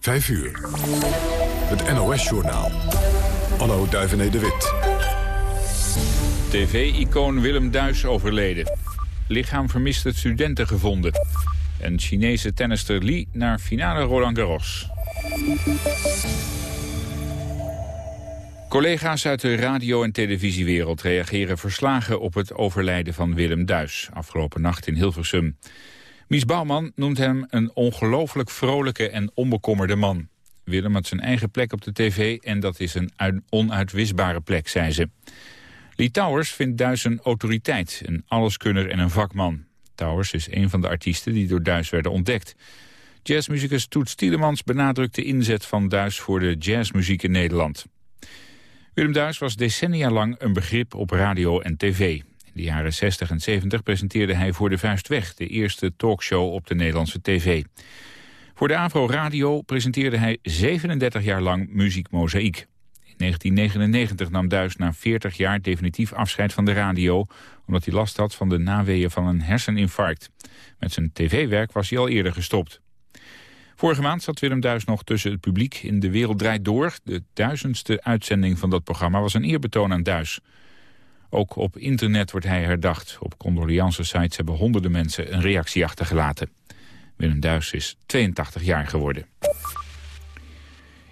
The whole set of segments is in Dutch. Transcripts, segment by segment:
5 uur. Het NOS-journaal. Anno Duivené de Wit. TV-icoon Willem Duis overleden. Lichaam vermiste studenten gevonden. En Chinese tennister Li naar finale Roland Garros. Collega's uit de radio- en televisiewereld reageren verslagen op het overlijden van Willem Duis, afgelopen nacht in Hilversum. Mies Bouwman noemt hem een ongelooflijk vrolijke en onbekommerde man. Willem had zijn eigen plek op de tv en dat is een onuitwisbare plek, zei ze. Lee Towers vindt Duis een autoriteit, een alleskunner en een vakman. Towers is een van de artiesten die door Duis werden ontdekt. Jazzmuzikus Toets Tielemans benadrukt de inzet van Duis voor de jazzmuziek in Nederland. Willem Duis was decennia lang een begrip op radio en tv. De jaren 60 en 70 presenteerde hij Voor de Vuist Weg, de eerste talkshow op de Nederlandse tv. Voor de AVRO Radio presenteerde hij 37 jaar lang Muziek Mozaïek. In 1999 nam Duis na 40 jaar definitief afscheid van de radio... omdat hij last had van de naweeën van een herseninfarct. Met zijn tv-werk was hij al eerder gestopt. Vorige maand zat Willem Duis nog tussen het publiek in De Wereld Draait Door. De duizendste uitzending van dat programma was een eerbetoon aan Duis. Ook op internet wordt hij herdacht. Op sites hebben honderden mensen een reactie achtergelaten. Willem Duis is 82 jaar geworden.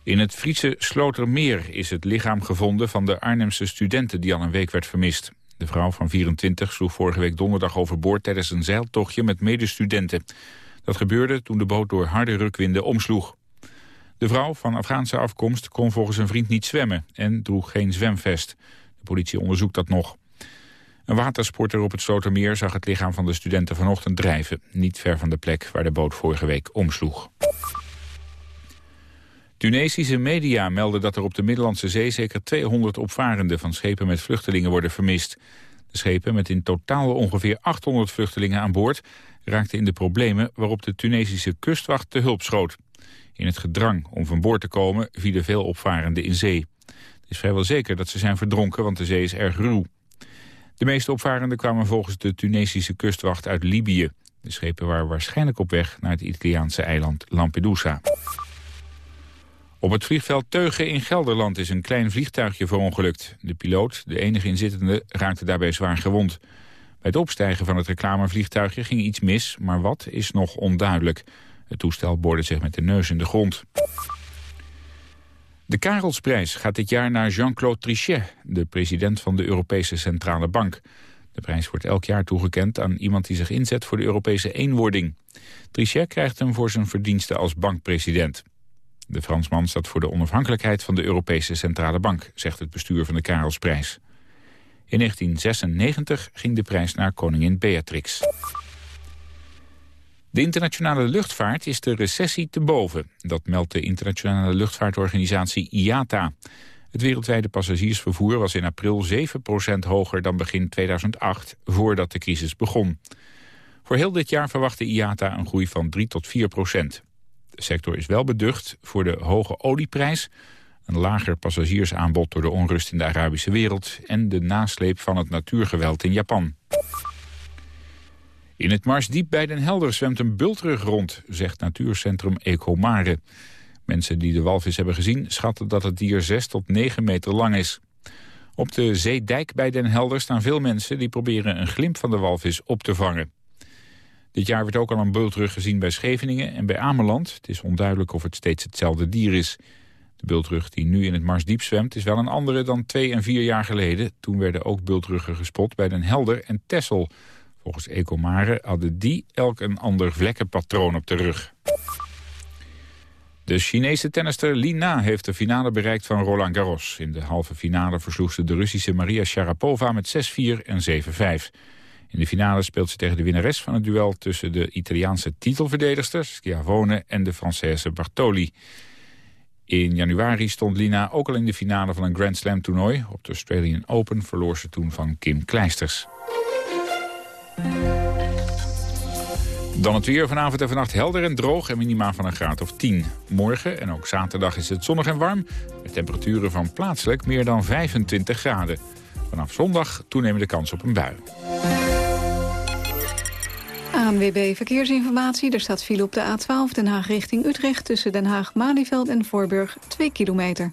In het Friese Slotermeer is het lichaam gevonden van de Arnhemse studenten die al een week werd vermist. De vrouw van 24 sloeg vorige week donderdag overboord tijdens een zeiltochtje met medestudenten. Dat gebeurde toen de boot door harde rukwinden omsloeg. De vrouw van Afghaanse afkomst kon volgens een vriend niet zwemmen en droeg geen zwemvest. Politie onderzoekt dat nog. Een watersporter op het Slotermeer zag het lichaam van de studenten vanochtend drijven. Niet ver van de plek waar de boot vorige week omsloeg. Tunesische media melden dat er op de Middellandse Zee zeker 200 opvarenden van schepen met vluchtelingen worden vermist. De schepen met in totaal ongeveer 800 vluchtelingen aan boord raakten in de problemen waarop de Tunesische kustwacht te hulp schoot. In het gedrang om van boord te komen vielen veel opvarenden in zee. Het is vrijwel zeker dat ze zijn verdronken, want de zee is erg ruw. De meeste opvarenden kwamen volgens de Tunesische kustwacht uit Libië. De schepen waren waarschijnlijk op weg naar het Italiaanse eiland Lampedusa. Op het vliegveld Teugen in Gelderland is een klein vliegtuigje verongelukt. De piloot, de enige inzittende, raakte daarbij zwaar gewond. Bij het opstijgen van het reclamevliegtuigje ging iets mis, maar wat is nog onduidelijk. Het toestel boorde zich met de neus in de grond. De Karelsprijs gaat dit jaar naar Jean-Claude Trichet, de president van de Europese Centrale Bank. De prijs wordt elk jaar toegekend aan iemand die zich inzet voor de Europese eenwording. Trichet krijgt hem voor zijn verdiensten als bankpresident. De Fransman staat voor de onafhankelijkheid van de Europese Centrale Bank, zegt het bestuur van de Karelsprijs. In 1996 ging de prijs naar koningin Beatrix. De internationale luchtvaart is de recessie te boven. Dat meldt de internationale luchtvaartorganisatie IATA. Het wereldwijde passagiersvervoer was in april 7% hoger dan begin 2008, voordat de crisis begon. Voor heel dit jaar verwacht de IATA een groei van 3 tot 4 procent. De sector is wel beducht voor de hoge olieprijs, een lager passagiersaanbod door de onrust in de Arabische wereld en de nasleep van het natuurgeweld in Japan. In het Marsdiep bij Den Helder zwemt een bultrug rond, zegt natuurcentrum Ecomare. Mensen die de walvis hebben gezien schatten dat het dier 6 tot 9 meter lang is. Op de zeedijk bij Den Helder staan veel mensen die proberen een glimp van de walvis op te vangen. Dit jaar werd ook al een bultrug gezien bij Scheveningen en bij Ameland. Het is onduidelijk of het steeds hetzelfde dier is. De bultrug die nu in het Marsdiep zwemt is wel een andere dan twee en vier jaar geleden. Toen werden ook bultruggen gespot bij Den Helder en Tessel. Volgens Ecomare hadden die elk een ander vlekkenpatroon op de rug. De Chinese tennister Li Na heeft de finale bereikt van Roland Garros. In de halve finale versloeg ze de Russische Maria Sharapova met 6-4 en 7-5. In de finale speelt ze tegen de winnares van het duel tussen de Italiaanse titelverdedigsters Schiavone en de Française Bartoli. In januari stond Lina ook al in de finale van een Grand Slam toernooi. Op de Australian Open verloor ze toen van Kim Kleisters. Dan het weer vanavond en vannacht helder en droog en minima van een graad of 10. Morgen en ook zaterdag is het zonnig en warm... met temperaturen van plaatselijk meer dan 25 graden. Vanaf zondag toenemende kans op een bui. ANWB Verkeersinformatie. Er staat file op de A12 Den Haag richting Utrecht... tussen Den Haag-Malieveld en Voorburg 2 kilometer.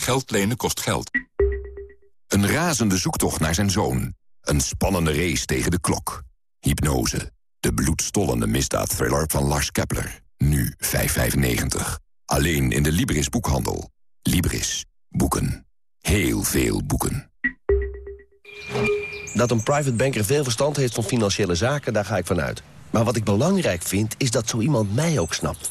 Geld lenen kost geld. Een razende zoektocht naar zijn zoon. Een spannende race tegen de klok. Hypnose. De bloedstollende misdaadthriller van Lars Kepler. Nu 5,95. Alleen in de Libris boekhandel. Libris. Boeken. Heel veel boeken. Dat een private banker veel verstand heeft van financiële zaken, daar ga ik vanuit. Maar wat ik belangrijk vind, is dat zo iemand mij ook snapt.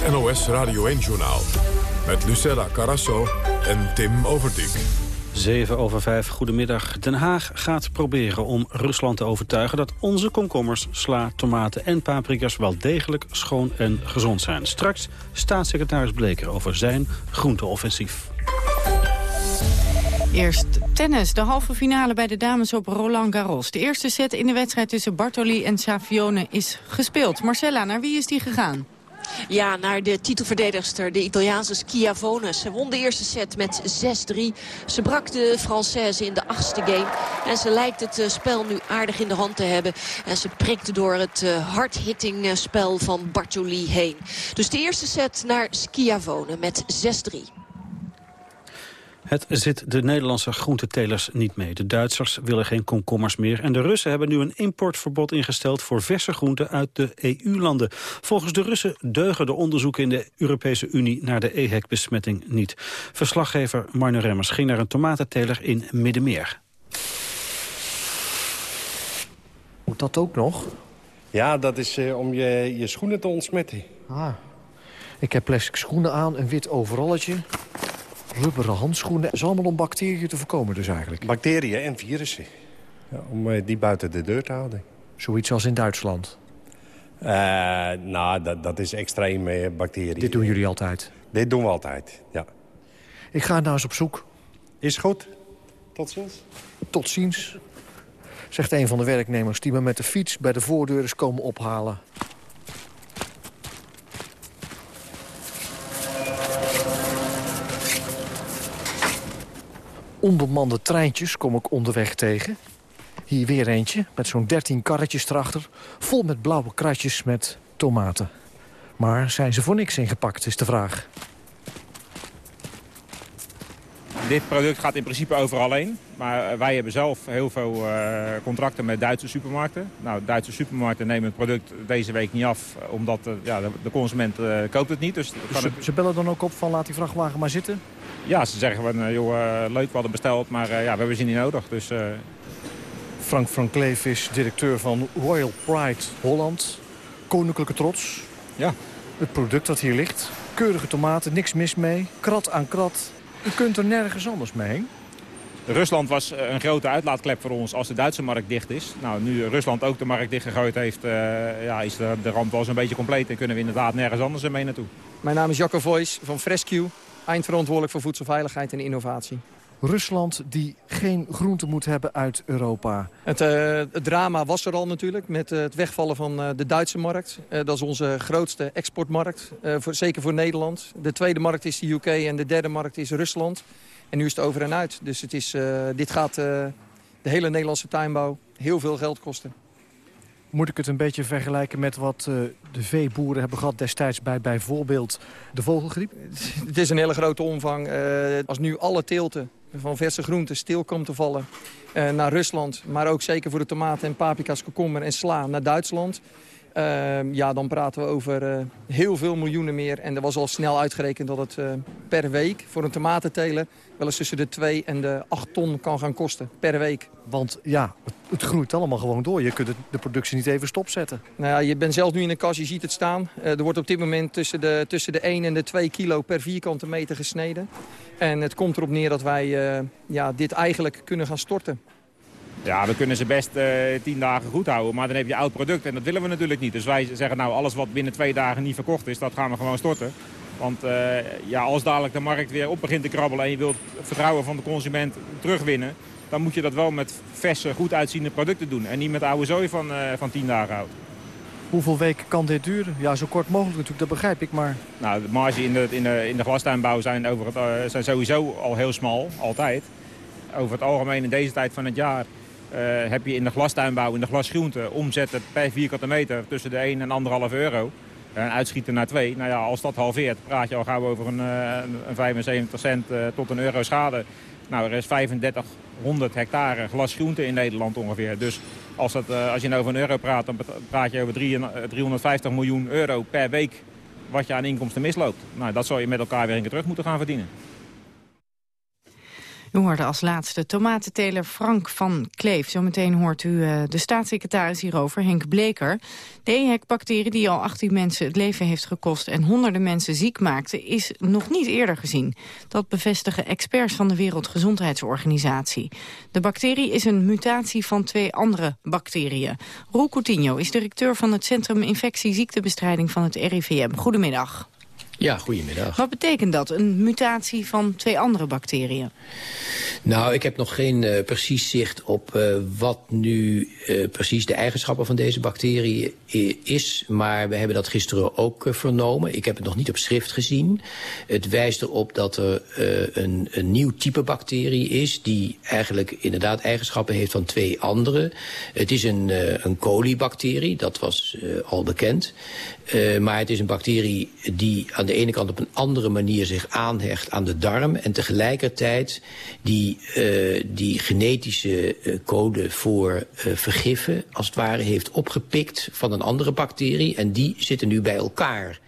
Het NOS Radio 1-journaal. Met Lucella Carasso en Tim Overdijk. 7 over 5, goedemiddag. Den Haag gaat proberen om Rusland te overtuigen... dat onze komkommers, sla, tomaten en paprika's wel degelijk schoon en gezond zijn. Straks staatssecretaris Bleker over zijn groenteoffensief. Eerst tennis, de halve finale bij de dames op Roland Garros. De eerste set in de wedstrijd tussen Bartoli en Savione is gespeeld. Marcella, naar wie is die gegaan? Ja, naar de titelverdedigster, de Italiaanse Schiavone. Ze won de eerste set met 6-3. Ze brak de Française in de achtste game. En ze lijkt het eh, spel nu aardig in de hand te hebben. En ze prikte door het uh, hardhitting eh, spel van Bartoli heen. Dus de eerste set naar Schiavone met 6-3. Het zit de Nederlandse groentetelers niet mee. De Duitsers willen geen komkommers meer. En de Russen hebben nu een importverbod ingesteld... voor verse groenten uit de EU-landen. Volgens de Russen deugen de onderzoeken in de Europese Unie... naar de EHEC-besmetting niet. Verslaggever Marne Remmers ging naar een tomatenteler in Middenmeer. Moet dat ook nog? Ja, dat is uh, om je, je schoenen te ontsmetten. Ah, ik heb plastic schoenen aan, een wit overalletje rubberen handschoenen. is allemaal om bacteriën te voorkomen dus eigenlijk? Bacteriën en virussen. Ja, om eh, die buiten de deur te houden. Zoiets als in Duitsland? Uh, nou, dat, dat is extreem uh, bacteriën. Dit doen jullie altijd? Dit doen we altijd, ja. Ik ga nou eens op zoek. Is goed. Tot ziens. Tot ziens. Zegt een van de werknemers die me met de fiets bij de voordeur is komen ophalen. Onbemande treintjes kom ik onderweg tegen. Hier weer eentje, met zo'n 13 karretjes erachter. Vol met blauwe kratjes met tomaten. Maar zijn ze voor niks ingepakt, is de vraag. Dit product gaat in principe overal heen. Maar wij hebben zelf heel veel uh, contracten met Duitse supermarkten. Nou, Duitse supermarkten nemen het product deze week niet af. Omdat uh, ja, de, consument uh, koopt het niet. Dus, dus ze, ze, bellen dan ook op van laat die vrachtwagen maar zitten? Ja, ze zeggen van, joh, leuk, we hadden besteld, maar ja, we hebben ze niet nodig. Dus, Frank van Kleef is directeur van Royal Pride Holland. Koninklijke trots. Ja. Het product dat hier ligt. Keurige tomaten, niks mis mee. Krat aan krat. U kunt er nergens anders mee Rusland was een grote uitlaatklep voor ons als de Duitse markt dicht is. Nou, nu Rusland ook de markt dichtgegooid heeft, uh, ja, is de, de ramp wel zo'n beetje compleet. En kunnen we inderdaad nergens anders mee naartoe. Mijn naam is Jacco Voice van Frescue, eindverantwoordelijk voor voedselveiligheid en innovatie. Rusland die geen groente moet hebben uit Europa. Het, uh, het drama was er al natuurlijk met uh, het wegvallen van uh, de Duitse markt. dat is onze grootste exportmarkt, voor, zeker voor Nederland. De tweede markt is de UK en de derde markt is Rusland. En nu is het over en uit. Dus het is, dit gaat de hele Nederlandse tuinbouw heel veel geld kosten. Moet ik het een beetje vergelijken met wat uh, de veeboeren hebben gehad destijds bij bijvoorbeeld de vogelgriep? Het is een hele grote omvang. Uh, als nu alle teelten van verse groenten stil komt te vallen uh, naar Rusland... maar ook zeker voor de tomaten en paprika's, komkommer en sla naar Duitsland... Uh, ja, dan praten we over uh, heel veel miljoenen meer. En er was al snel uitgerekend dat het uh, per week voor een tomatenteler... wel eens tussen de 2 en de 8 ton kan gaan kosten per week. Want ja, het, groeit allemaal gewoon door. Je kunt het, de productie niet even stopzetten. Nou ja, je bent zelf nu in een kas, je ziet het staan. er wordt op dit moment tussen de, tussen de 1 en de 2 kilo per vierkante meter gesneden. En het komt erop neer dat wij ja, dit eigenlijk kunnen gaan storten. Ja, we kunnen ze best uh, tien dagen goed houden, maar dan heb je oud product en dat willen we natuurlijk niet. Dus wij zeggen nou, alles wat binnen twee dagen niet verkocht is, dat gaan we gewoon storten. Want uh, ja, als dadelijk de markt weer op begint te krabbelen en je wilt het vertrouwen van de consument terugwinnen... dan moet je dat wel met verse, goed uitziende producten doen en niet met oude zooi van, uh, van tien dagen oud. Hoeveel weken kan dit duren? Ja, zo kort mogelijk natuurlijk, dat begrijp ik, maar... Nou, de marge in de, in de, in de glastuinbouw zijn, over het, zijn sowieso al heel smal, altijd. Over het algemeen in deze tijd van het jaar heb je in de glastuinbouw, in de glasgroente, omzetten per vierkante meter tussen de 1 en 1,5 euro. En uitschieten naar 2. Nou ja, als dat halveert, praat je al gauw over een, een 75 cent tot een euro schade. Nou, er is 3500 hectare glasgroente in Nederland ongeveer. Dus als, dat, als je nou over een euro praat, dan praat je over 3, 350 miljoen euro per week wat je aan inkomsten misloopt. Nou, dat zou je met elkaar weer een keer terug moeten gaan verdienen. U hoorde als laatste tomatenteler Frank van Kleef. Zometeen hoort u uh, de staatssecretaris hierover, Henk Bleker. De EHEC-bacterie die al 18 mensen het leven heeft gekost... en honderden mensen ziek maakte, is nog niet eerder gezien. Dat bevestigen experts van de Wereldgezondheidsorganisatie. De bacterie is een mutatie van twee andere bacteriën. Roel Coutinho is directeur van het Centrum Infectieziektebestrijding van het RIVM. Goedemiddag. Ja, goedemiddag. Wat betekent dat, een mutatie van twee andere bacteriën? Nou, ik heb nog geen uh, precies zicht op uh, wat nu uh, precies de eigenschappen van deze bacterie is. Maar we hebben dat gisteren ook vernomen. Ik heb het nog niet op schrift gezien. Het wijst erop dat er een, een, nieuw type bacterie is... die eigenlijk inderdaad eigenschappen heeft van twee andere. Het is een, een colibacterie, dat was al bekend. Maar het is een bacterie die aan de ene kant op een andere manier zich aanhecht aan de darm... en tegelijkertijd die, uh, die genetische uh, code voor uh, vergiffen... als het ware heeft opgepikt van een andere bacterie... en die zitten nu bij elkaar...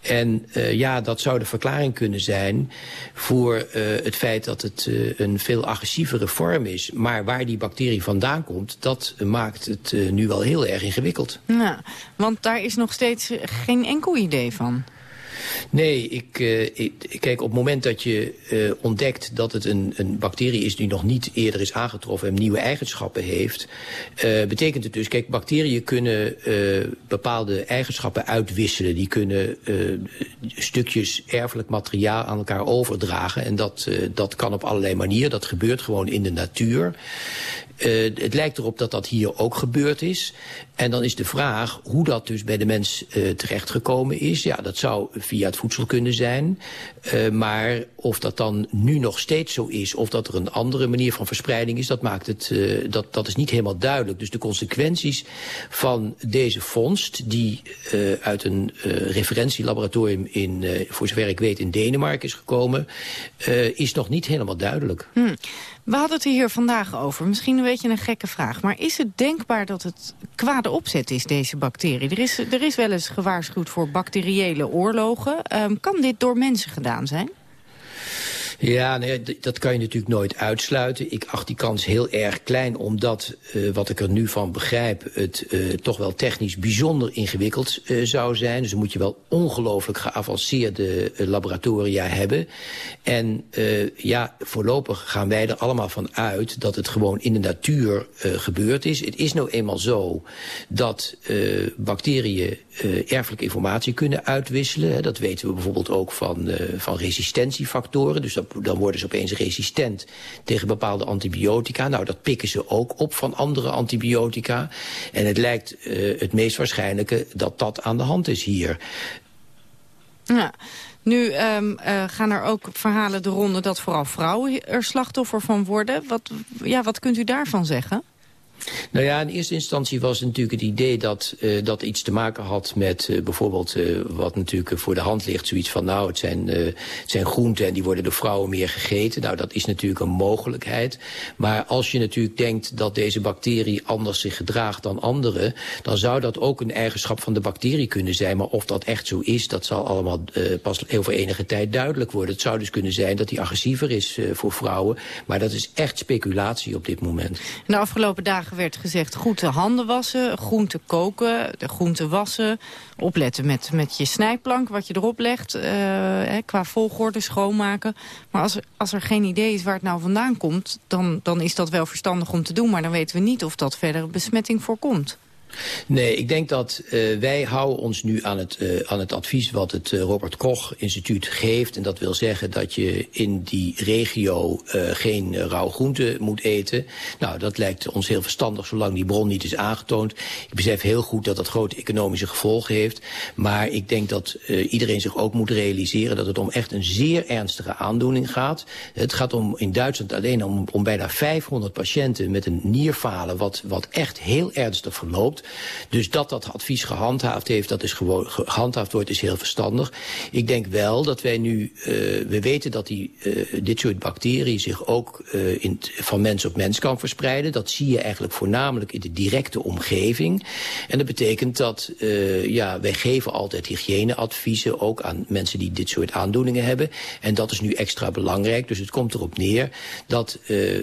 En uh, ja, dat zou de verklaring kunnen zijn voor uh, het feit dat het uh, een veel agressievere vorm is. Maar waar die bacterie vandaan komt, dat maakt het nu wel heel erg ingewikkeld. Ja, want daar is nog steeds geen enkel idee van. Nee, ik, uh, ik, kijk, op het moment dat je uh, ontdekt dat het een, een bacterie is die nog niet eerder is aangetroffen en nieuwe eigenschappen heeft, uh, betekent het dus, kijk, bacteriën kunnen bepaalde eigenschappen uitwisselen. Die kunnen stukjes erfelijk materiaal aan elkaar overdragen en dat, dat kan op allerlei manieren. Dat gebeurt gewoon in de natuur. Uh, het lijkt erop dat dat hier ook gebeurd is. En dan is de vraag hoe dat dus bij de mens uh, terechtgekomen is. Ja, dat zou via het voedsel kunnen zijn. Uh, maar of dat dan nu nog steeds zo is... of dat er een andere manier van verspreiding is... dat, maakt het, dat, dat is niet helemaal duidelijk. Dus de consequenties van deze vondst... die uit een referentielaboratorium in, voor zover ik weet in Denemarken is gekomen... is nog niet helemaal duidelijk. Hmm. We hadden het hier vandaag over. Misschien een beetje een gekke vraag. Maar is het denkbaar dat het kwade opzet is, deze bacterie? Er is, er is wel eens gewaarschuwd voor bacteriële oorlogen. Um, kan dit door mensen gedaan zijn? Ja, nee, dat kan je natuurlijk nooit uitsluiten. Ik acht die kans heel erg klein, omdat, uh, wat ik er nu van begrijp... het uh, toch wel technisch bijzonder ingewikkeld uh, zou zijn. Dus dan moet je wel ongelooflijk geavanceerde laboratoria hebben. En ja, voorlopig gaan wij er allemaal van uit... dat het gewoon in de natuur gebeurd is. Het is nou eenmaal zo dat bacteriën erfelijke informatie kunnen uitwisselen. Dat weten we bijvoorbeeld ook van, van resistentiefactoren. Dus dat dan worden ze opeens resistent tegen bepaalde antibiotica. Nou, dat pikken ze ook op van andere antibiotica. En het lijkt uh, het meest waarschijnlijke dat dat aan de hand is hier. Ja. Nu um, uh, gaan er ook verhalen de ronde dat vooral vrouwen er slachtoffer van worden. Wat, ja, wat kunt u daarvan zeggen? Nou ja, in eerste instantie was natuurlijk het idee dat uh, dat iets te maken had met uh, bijvoorbeeld uh, wat natuurlijk voor de hand ligt. Zoiets van nou, het zijn, het zijn groenten en die worden door vrouwen meer gegeten. Nou, dat is natuurlijk een mogelijkheid. Maar als je natuurlijk denkt dat deze bacterie anders zich gedraagt dan andere... dan zou dat ook een eigenschap van de bacterie kunnen zijn. Maar of dat echt zo is, dat zal allemaal pas over enige tijd duidelijk worden. Het zou dus kunnen zijn dat hij agressiever is voor vrouwen. Maar dat is echt speculatie op dit moment. De afgelopen dagen werd gezegd goed de handen wassen, groenten koken, de groenten wassen. Opletten met, met je snijplank, wat je erop legt, hè, qua volgorde schoonmaken. Maar als als er geen idee is waar het nou vandaan komt, dan, dan is dat wel verstandig om te doen. Maar dan weten we niet of dat verdere besmetting voorkomt. Nee, ik denk dat uh, wij houden ons nu aan het, uh, aan het advies wat het uh, Robert Koch instituut geeft. En dat wil zeggen dat je in die regio geen rauw groente moet eten. Nou, dat lijkt ons heel verstandig zolang die bron niet is aangetoond. Ik besef heel goed dat dat grote economische gevolgen heeft. Maar ik denk dat iedereen zich ook moet realiseren dat het om echt een zeer ernstige aandoening gaat. Het gaat om in Duitsland alleen om, om bijna 500 patiënten met een nierfalen wat, wat echt heel ernstig verloopt. Dus dat dat advies gehandhaafd heeft, dat is gewoon gehandhaafd wordt, is heel verstandig. Ik denk wel dat wij nu, uh, we weten dat die, uh, dit soort bacteriën zich ook uh, in, van mens op mens kan verspreiden. Dat zie je eigenlijk voornamelijk in de directe omgeving. En dat betekent dat, ja, wij geven altijd hygiëneadviezen ook aan mensen die dit soort aandoeningen hebben. En dat is nu extra belangrijk. Dus het komt erop neer dat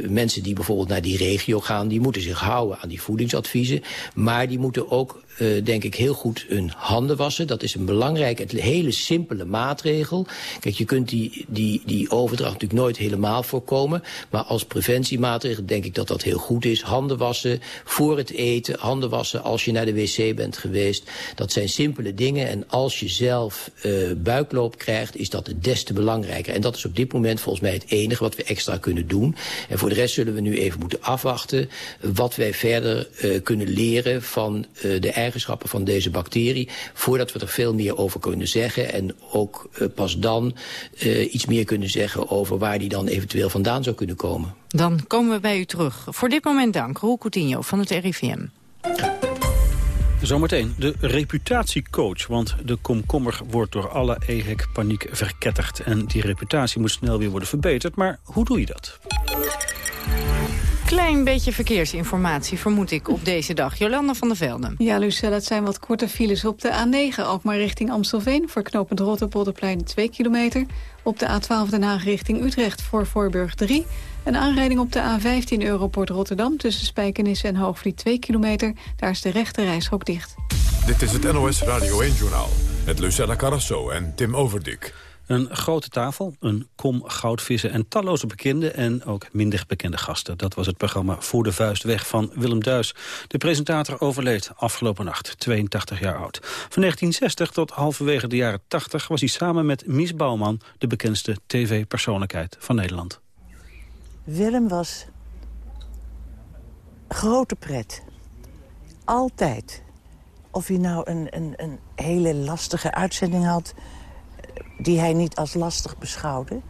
mensen die bijvoorbeeld naar die regio gaan, die moeten zich houden aan die voedingsadviezen. Maar die moeten ook uh, denk ik heel goed hun handen wassen. Dat is een belangrijke, een hele simpele maatregel. Kijk, je kunt die, die, die overdracht natuurlijk nooit helemaal voorkomen. Maar als preventiemaatregel denk ik dat dat heel goed is. Handen wassen voor het eten, handen wassen als je naar de wc bent geweest. Dat zijn simpele dingen. En als je zelf uh, buikloop krijgt, is dat het des te belangrijker. En dat is op dit moment volgens mij het enige wat we extra kunnen doen. En voor de rest zullen we nu even moeten afwachten wat wij verder uh, kunnen leren van de eigenschappen van deze bacterie... voordat we er veel meer over kunnen zeggen. En ook uh, pas dan uh, iets meer kunnen zeggen over waar die dan eventueel vandaan zou kunnen komen. Dan komen we bij u terug. Voor dit moment dank, Roel Coutinho van het RIVM. Zometeen de reputatiecoach, want de komkommer wordt door alle EHEC-paniek verketterd. En die reputatie moet snel weer worden verbeterd, maar hoe doe je dat? Klein beetje verkeersinformatie, vermoed ik, op deze dag. Jolanda van der Velden. Ja, Lucella, het zijn wat korte files op de A9, ook maar richting Amstelveen... voor knooppunt Rotterpolderplein 2 kilometer. Op de A12 Den Haag richting Utrecht voor Voorburg 3. Een aanrijding op de A15 Europort Rotterdam... tussen Spijkenisse en Hoogvliet 2 kilometer. Daar is de rechte reishok dicht. Dit is het NOS Radio 1-journaal met Lucella Carrasso en Tim Overdik. Een grote tafel, een kom goudvissen en talloze bekende en ook minder bekende gasten. Dat was het programma Voor de Vuist Weg van Willem Duis. De presentator overleed afgelopen nacht, 82 jaar oud. Van 1960 tot halverwege de jaren 80 was hij samen met Mies Bouwman de bekendste tv-persoonlijkheid van Nederland. Willem was grote pret. Altijd. Of hij nou een, een, een hele lastige uitzending had die hij niet als lastig beschouwde.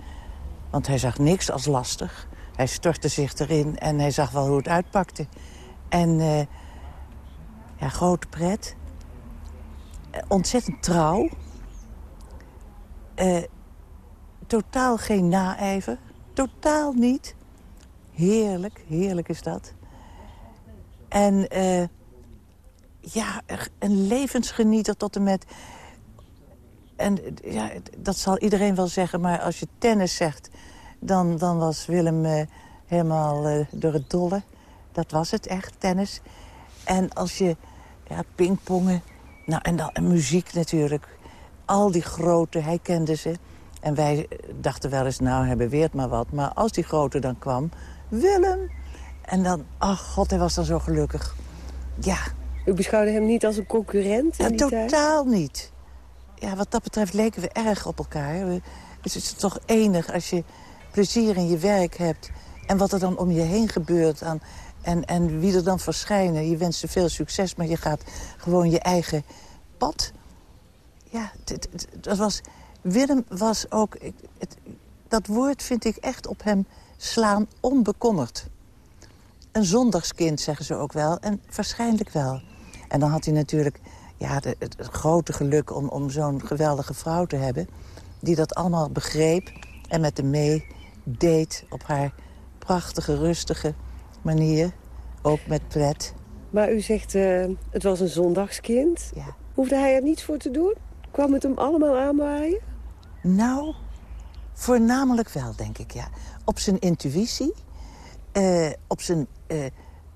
Want hij zag niks als lastig. Hij stortte zich erin en hij zag wel hoe het uitpakte. En uh, ja, grote pret. Ontzettend trouw. Uh, totaal geen naijver. Totaal niet. Heerlijk, heerlijk is dat. En ja, een levensgenieter tot en met en ja, dat zal iedereen wel zeggen, maar als je tennis zegt... dan, dan was Willem uh, helemaal uh, door het dolle. Dat was het echt, tennis. En als je ja, pingpongen, nou, en, dan, en muziek natuurlijk. Al die grote, hij kende ze. En wij dachten wel eens, nou, hij beweert maar wat. Maar als die grote dan kwam, Willem... En dan, ach god, hij was dan zo gelukkig. Ja. U beschouwde hem niet als een concurrent? Ja, totaal niet ja, wat dat betreft leken we erg op elkaar. We, het is toch enig als je plezier in je werk hebt... en wat er dan om je heen gebeurt en, en wie er dan verschijnen. Je wenst ze veel succes, maar je gaat gewoon je eigen pad. Ja, dat was... Willem was ook... Het, dat woord vind ik echt op hem slaan onbekommerd. een zondagskind, zeggen ze ook wel. En waarschijnlijk wel. En dan had hij natuurlijk ja, de, het, het grote geluk om, om zo'n geweldige vrouw te hebben... die dat allemaal begreep en met hem mee deed op haar prachtige, rustige manier. Ook met pret. Maar u zegt, eh, het was een zondagskind. Ja. Hoefde hij er niets voor te doen? Kwam het hem allemaal aanwaaien? Nou, voornamelijk wel, denk ik, ja. Op zijn intuïtie, eh, op zijn eh,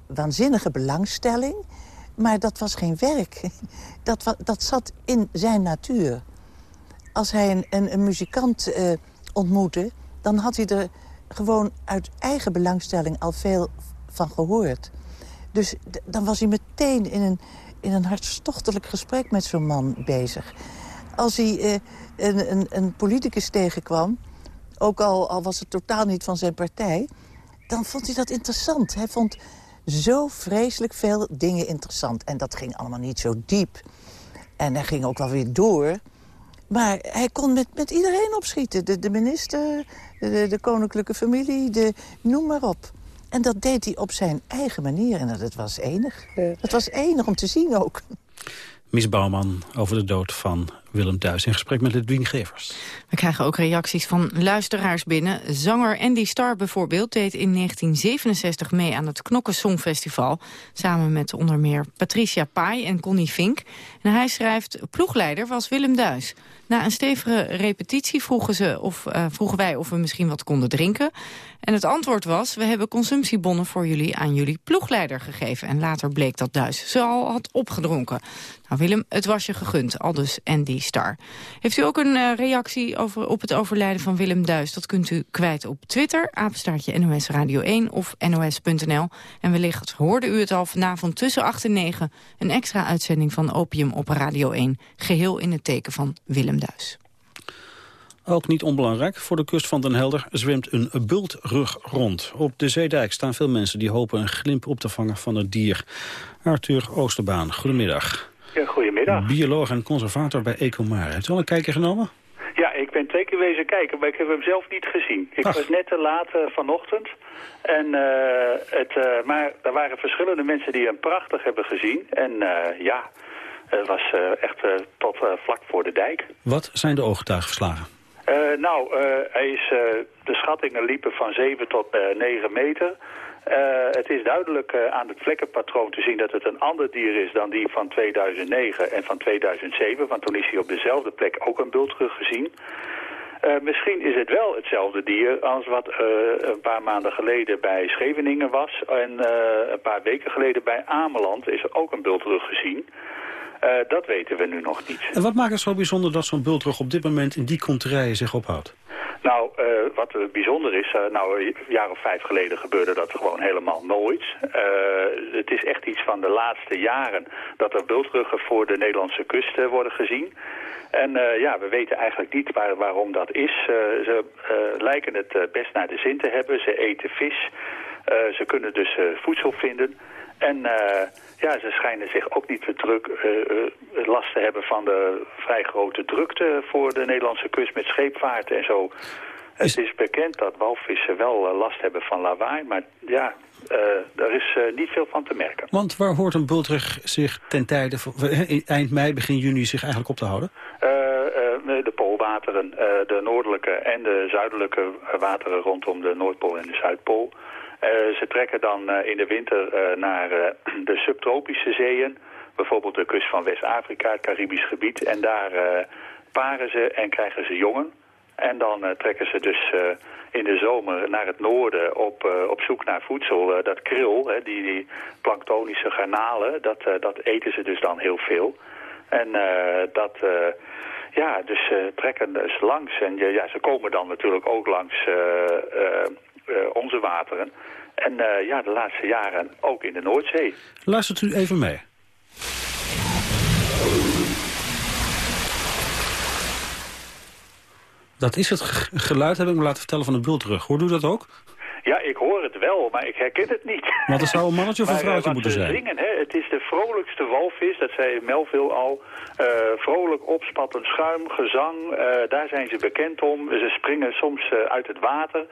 waanzinnige belangstelling. Maar dat was geen werk. Dat, dat zat in zijn natuur. Als hij een, een, muzikant eh, ontmoette... dan had hij er gewoon uit eigen belangstelling al veel van gehoord. Dus dan was hij meteen in een, in een hartstochtelijk gesprek met zo'n man bezig. Als hij eh, een, een, een politicus tegenkwam, ook al, al was het totaal niet van zijn partij... dan vond hij dat interessant. Hij vond zo vreselijk veel dingen interessant. En dat ging allemaal niet zo diep. En hij ging ook wel weer door. Maar hij kon met, met iedereen opschieten. De, de minister, de, de koninklijke familie, de, noem maar op. En dat deed hij op zijn eigen manier. En dat, dat was enig. Dat was enig om te zien ook. Mies Bouwman over de dood van Willem Duis in gesprek met Ludwien Gevers. We krijgen ook reacties van luisteraars binnen. Zanger Andy Starr bijvoorbeeld deed in 1967 mee aan het Knokken Songfestival. Samen met onder meer Patricia Pai en Connie Fink. En hij schrijft, ploegleider was Willem Duis. Na een stevige repetitie vroegen, ze of, eh, vroegen wij of we misschien wat konden drinken. En het antwoord was, we hebben consumptiebonnen voor jullie aan jullie ploegleider gegeven. En later bleek dat Duis ze al had opgedronken. Nou Willem, het was je gegund, al dus Andy Heeft u ook een eh, reactie over, op het overlijden van Willem Duis? Dat kunt u kwijt op Twitter, apenstaartje NOS Radio 1 of nos.nl. En wellicht hoorde u het al vanavond tussen 8 en 9... een extra uitzending van Opium op Radio 1. Geheel in het teken van Willem Duis. Ook niet onbelangrijk, voor de kust van Den Helder zwemt een bultrug rond. Op de Zeedijk staan veel mensen die hopen een glimp op te vangen van het dier. Arthur Oosterbaan, goedemiddag. Ja, goedemiddag. Bioloog en conservator bij Ecomare. Heeft u al een kijkje genomen? Ja, ik ben twee keer wezen kijken, maar ik heb hem zelf niet gezien. Ik was net te laat eh, vanochtend. En, eh, het, eh, maar er waren verschillende mensen die hem prachtig hebben gezien. En ja, het was echt tot vlak voor de dijk. Wat zijn de ooggetuigenverslagen? Eh, nou, hij is, de schattingen liepen van 7 tot eh 9 meter. Eh, het is duidelijk eh, aan het vlekkenpatroon te zien dat het een ander dier is dan die van 2009 en van 2007. Want toen is hij op dezelfde plek ook een bultrug gezien. Eh, misschien is het wel hetzelfde dier als wat een paar maanden geleden bij Scheveningen was. En een paar weken geleden bij Ameland is er ook een bultrug gezien. Dat weten we nu nog niet. En wat maakt het zo bijzonder dat zo'n bultrug op dit moment in die konterijen zich ophoudt? Nou, eh, wat eh, bijzonder is, eh, nou, een jaar of vijf geleden gebeurde dat gewoon helemaal nooit. Het is echt iets van de laatste jaren dat er bultruggen voor de Nederlandse kust worden gezien. En ja, we weten eigenlijk niet waar, waarom dat is. Ze lijken het best naar de zin te hebben. Ze eten vis. Ze kunnen dus voedsel vinden. En eh, ja, ze schijnen zich ook niet te druk eh, last te hebben van de vrij grote drukte voor de Nederlandse kust met scheepvaart en zo. Het is bekend dat walvissen wel last hebben van lawaai, maar ja, eh, daar is niet veel van te merken. Want waar hoort een bultrug zich ten tijde, van- eind mei, begin juni, zich eigenlijk op te houden? De poolwateren, de noordelijke en de zuidelijke wateren rondom de Noordpool en de Zuidpool. Eh, ze trekken dan eh, in de winter eh, naar de subtropische zeeën. Bijvoorbeeld de kust van West-Afrika, het Caribisch gebied. En daar paren ze en krijgen ze jongen. En dan trekken ze dus in de zomer naar het noorden op, op zoek naar voedsel. Dat kril, hè, die, die planktonische garnalen, dat, dat eten ze dus dan heel veel. En dat, ja, dus trekken dus langs. En ja, ze komen dan natuurlijk ook langs onze wateren. En eh, ja, de laatste jaren ook in de Noordzee. Luistert u even mee. Dat is het ge- geluid, heb ik me laten vertellen, van de bultrug. Hoort u dat ook? Ja, ik hoor het wel, maar ik herken het niet. Want het zou een mannetje of een eh, vrouwtje moeten ze zijn. zingen, hè, het is de vrolijkste walvis, dat zei Melville al. Uh, vrolijk opspattend schuim, gezang, daar zijn ze bekend om. Ze springen soms uit het water,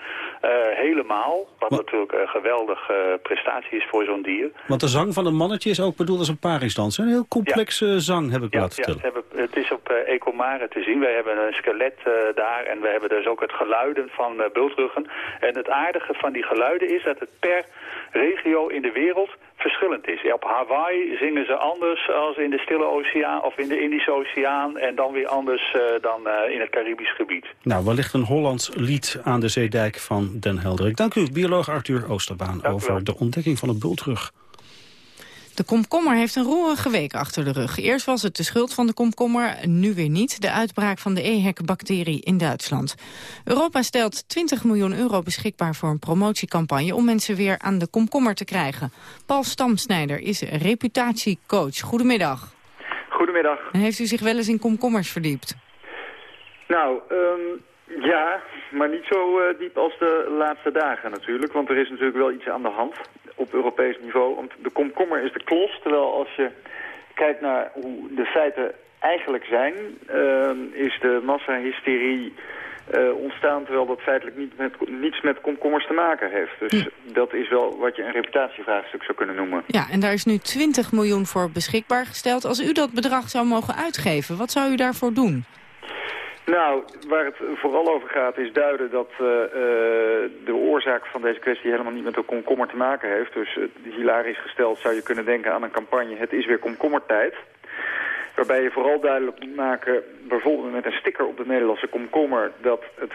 helemaal. Wat, natuurlijk een geweldige prestatie is voor zo'n dier. Want de zang van een mannetje is ook bedoeld als een paringsdans. Een heel complexe zang, heb ik ja, laten vertellen. Ja, hebben, het is op Ecomare te zien. Wij hebben een skelet daar en we hebben dus ook het geluiden van bultruggen. En het aardige van die geluiden is dat het per regio in de wereld verschillend is. Op Hawaii zingen ze anders als in de Stille Oceaan of in de Indische Oceaan... en dan weer anders uh, dan uh, in het Caribisch gebied. Nou, wellicht een Hollands lied aan de zeedijk van Den Helder. Ik dank u, bioloog Arthur Oosterbaan, over de ontdekking van het bultrug. De komkommer heeft een roerige week achter de rug. Eerst was het de schuld van de komkommer, nu weer niet. De uitbraak van de EHEC-bacterie in Duitsland. Europa stelt 20 miljoen euro beschikbaar voor een promotiecampagne... om mensen weer aan de komkommer te krijgen. Paul Stamsnijder is reputatiecoach. Goedemiddag. Goedemiddag. En heeft u zich wel eens in komkommers verdiept? Nou, um, ja, maar niet zo uh, diep als de laatste dagen natuurlijk. Want er is natuurlijk wel iets aan de hand op Europees niveau. Want de komkommer is de klos, terwijl als je kijkt naar hoe de feiten eigenlijk zijn... Uh, is de massahysterie uh, ontstaan terwijl dat feitelijk niet met, niets met komkommers te maken heeft. Dus hm. dat is wel wat je een reputatievraagstuk zou kunnen noemen. Ja, en daar is nu 20 miljoen voor beschikbaar gesteld. Als u dat bedrag zou mogen uitgeven, wat zou u daarvoor doen? Nou, waar het vooral over gaat is duiden dat uh, de oorzaak van deze kwestie helemaal niet met de komkommer te maken heeft. Dus uh, hilarisch gesteld zou je kunnen denken aan een campagne Het is weer komkommertijd. Waarbij je vooral duidelijk moet maken, bijvoorbeeld met een sticker op de Nederlandse komkommer... dat het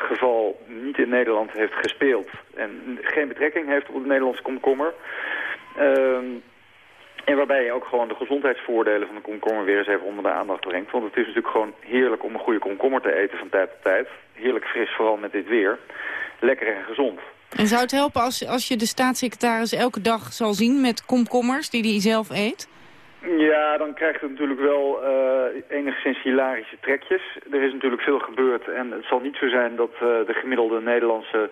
geval niet in Nederland heeft gespeeld en geen betrekking heeft op de Nederlandse komkommer... Ehm, en waarbij je ook gewoon de gezondheidsvoordelen van de komkommer weer eens even onder de aandacht brengt. Want het is natuurlijk gewoon heerlijk om een goede komkommer te eten van tijd tot tijd. Heerlijk fris, vooral met dit weer. Lekker en gezond. En zou het helpen als, als je de staatssecretaris elke dag zal zien met komkommers die hij zelf eet? Ja, dan krijgt het natuurlijk wel uh, enigszins hilarische trekjes. Er is natuurlijk veel gebeurd en het zal niet zo zijn dat uh, de gemiddelde Nederlandse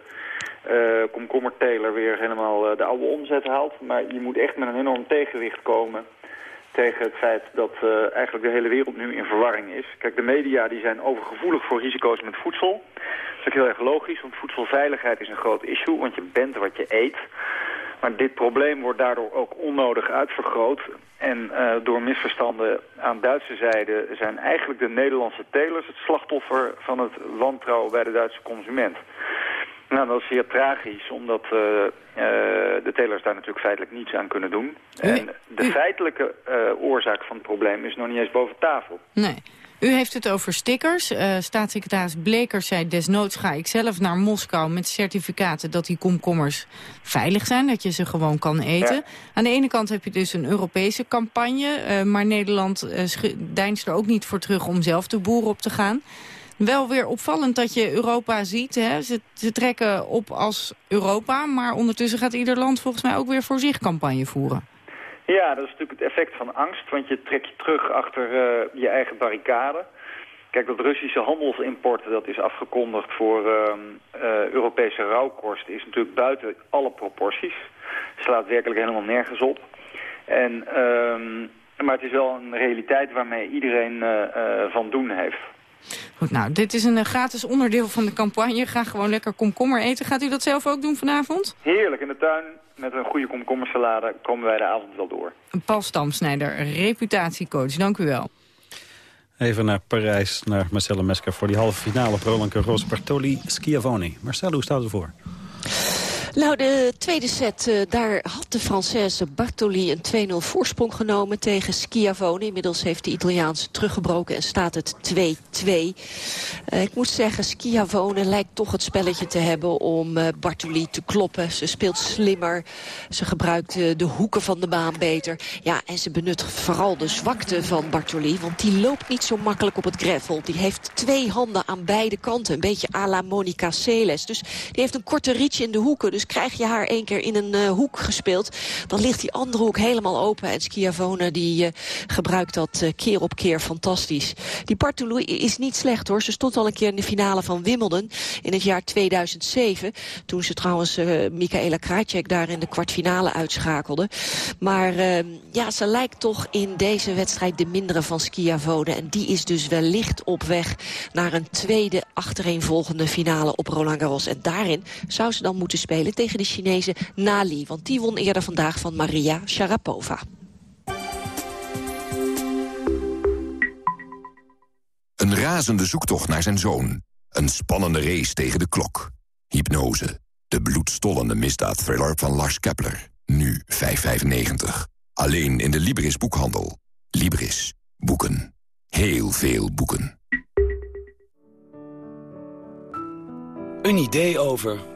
komkommerteler weer helemaal uh, de oude omzet haalt. Maar je moet echt met een enorm tegenwicht komen tegen het feit dat uh, eigenlijk de hele wereld nu in verwarring is. Kijk, de media die zijn overgevoelig voor risico's met voedsel. Dat is ook heel erg logisch, want voedselveiligheid is een groot issue, want je bent wat je eet. Maar dit probleem wordt daardoor ook onnodig uitvergroot. En door misverstanden aan Duitse zijde zijn eigenlijk de Nederlandse telers het slachtoffer van het wantrouwen bij de Duitse consument. Nou, dat is zeer tragisch, omdat uh, uh, de telers daar natuurlijk feitelijk niets aan kunnen doen. En de feitelijke uh, oorzaak van het probleem is nog niet eens boven tafel. Nee. U heeft het over stickers. staatssecretaris Bleker zei desnoods ga ik zelf naar Moskou met certificaten dat die komkommers veilig zijn, dat je ze gewoon kan eten. Ja. Aan de ene kant heb je dus een Europese campagne, maar Nederland deinst er ook niet voor terug om zelf de boer op te gaan. Wel weer opvallend dat je Europa ziet. Hè? Ze, trekken op als Europa, maar ondertussen gaat ieder land volgens mij ook weer voor zich campagne voeren. Ja, dat is natuurlijk het effect van angst, want je trekt je terug achter uh, je eigen barricade. Kijk, dat Russische handelsimporten, dat is afgekondigd voor uh, uh, Europese rauwkost, is natuurlijk buiten alle proporties. Slaat werkelijk helemaal nergens op. En, maar het is wel een realiteit waarmee iedereen van doen heeft. Goed, nou, dit is een gratis onderdeel van de campagne. Ga gewoon lekker komkommer eten. Gaat u dat zelf ook doen vanavond? Heerlijk, in de tuin met een goede komkommersalade komen wij de avond wel door. Paul Stamsnijder, reputatiecoach. Dank u wel. Even naar Parijs, naar Marcelo Mesca voor die halve finale. Roland Garros, Bartoli, Schiavoni. Marcelo, hoe staat het ervoor? Nou, de tweede set, uh, daar had de Française Bartoli een 2-0 voorsprong genomen tegen Schiavone. Inmiddels heeft de Italiaanse teruggebroken en staat het 2-2. Uh, ik moet zeggen, Schiavone lijkt toch het spelletje te hebben om uh, Bartoli te kloppen. Ze speelt slimmer, ze gebruikt de hoeken van de baan beter. Ja, en ze benut vooral de zwakte van Bartoli, want die loopt niet zo makkelijk op het gravel. Die heeft twee handen aan beide kanten, een beetje à la Monica Seles. Dus die heeft een korte reach in de hoeken, dus Krijg je haar één keer in een hoek gespeeld... dan ligt die andere hoek helemaal open. En Schiavone die gebruikt dat keer op keer fantastisch. Die Bartolou is niet slecht hoor. Ze stond al een keer in de finale van Wimbledon in het jaar 2007. Toen ze trouwens Michaela Krajcek daar in de kwartfinale uitschakelde. Maar uh, ja, ze lijkt toch in deze wedstrijd de mindere van Schiavone. En die is dus wellicht op weg naar een tweede achtereenvolgende finale op Roland Garros. En daarin zou ze dan moeten spelen tegen de Chinese Nali. Want die won eerder vandaag van Maria Sharapova. Een razende zoektocht naar zijn zoon. Een spannende race tegen de klok. Hypnose. De bloedstollende misdaadthriller van Lars Kepler. Nu 5,95. Alleen in de Libris boekhandel. Libris. Boeken. Heel veel boeken. Een idee over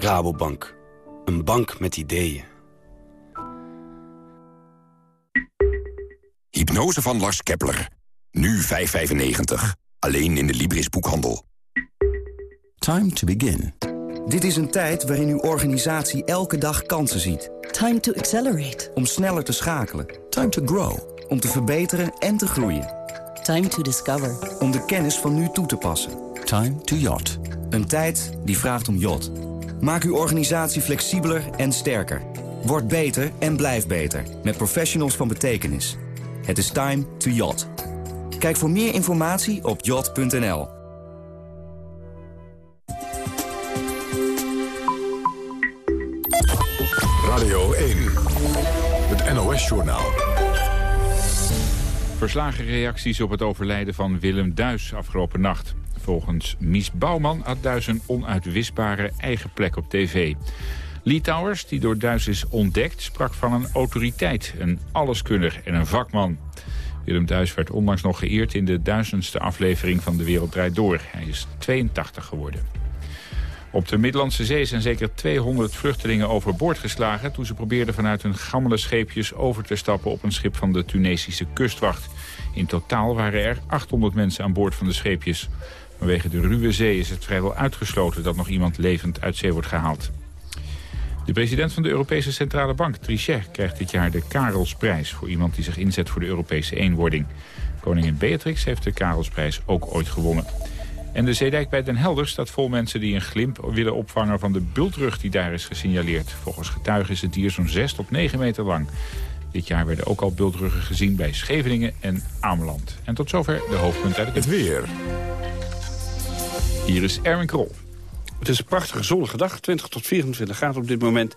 Rabobank. Een bank met ideeën. Hypnose van Lars Kepler. Nu 5,95. Alleen in de Libris boekhandel. Time to begin. Dit is een tijd waarin uw organisatie elke dag kansen ziet. Time to accelerate. Om sneller te schakelen. Time to grow. Om te verbeteren en te groeien. Time to discover. Om de kennis van nu toe te passen. Time to yacht. Een tijd die vraagt om yacht. Maak uw organisatie flexibeler en sterker. Word beter en blijf beter. Met professionals van betekenis. Het is time to yacht. Kijk voor meer informatie op yacht.nl. Radio 1. Het NOS-journaal. Verslagen reacties op het overlijden van Willem Duis afgelopen nacht. Volgens Mies Bouwman had Duis een onuitwisbare eigen plek op tv. Lee Towers, die door Duis is ontdekt, sprak van een autoriteit, een alleskunner en een vakman. Willem Duis werd onlangs nog geëerd in de duizendste aflevering van De Wereld Draait Door. Hij is 82 geworden. Op de Middellandse Zee zijn zeker 200 vluchtelingen overboord geslagen... toen ze probeerden vanuit hun gammele scheepjes over te stappen op een schip van de Tunesische kustwacht. In totaal waren er 800 mensen aan boord van de scheepjes. Vanwege de ruwe zee is het vrijwel uitgesloten dat nog iemand levend uit zee wordt gehaald. De president van de Europese Centrale Bank, Trichet, krijgt dit jaar de Karelsprijs... voor iemand die zich inzet voor de Europese eenwording. Koningin Beatrix heeft de Karelsprijs ook ooit gewonnen. En de zeedijk bij Den Helder staat vol mensen die een glimp willen opvangen van de bultrug die daar is gesignaleerd. Volgens getuigen is het dier zo'n 6 tot 9 meter lang. Dit jaar werden ook al bultruggen gezien bij Scheveningen en Ameland. En tot zover de hoofdpunten uit het weer. Hier is Erwin Krol. Het is een prachtige zonnige dag, 20 tot 24 graden op dit moment.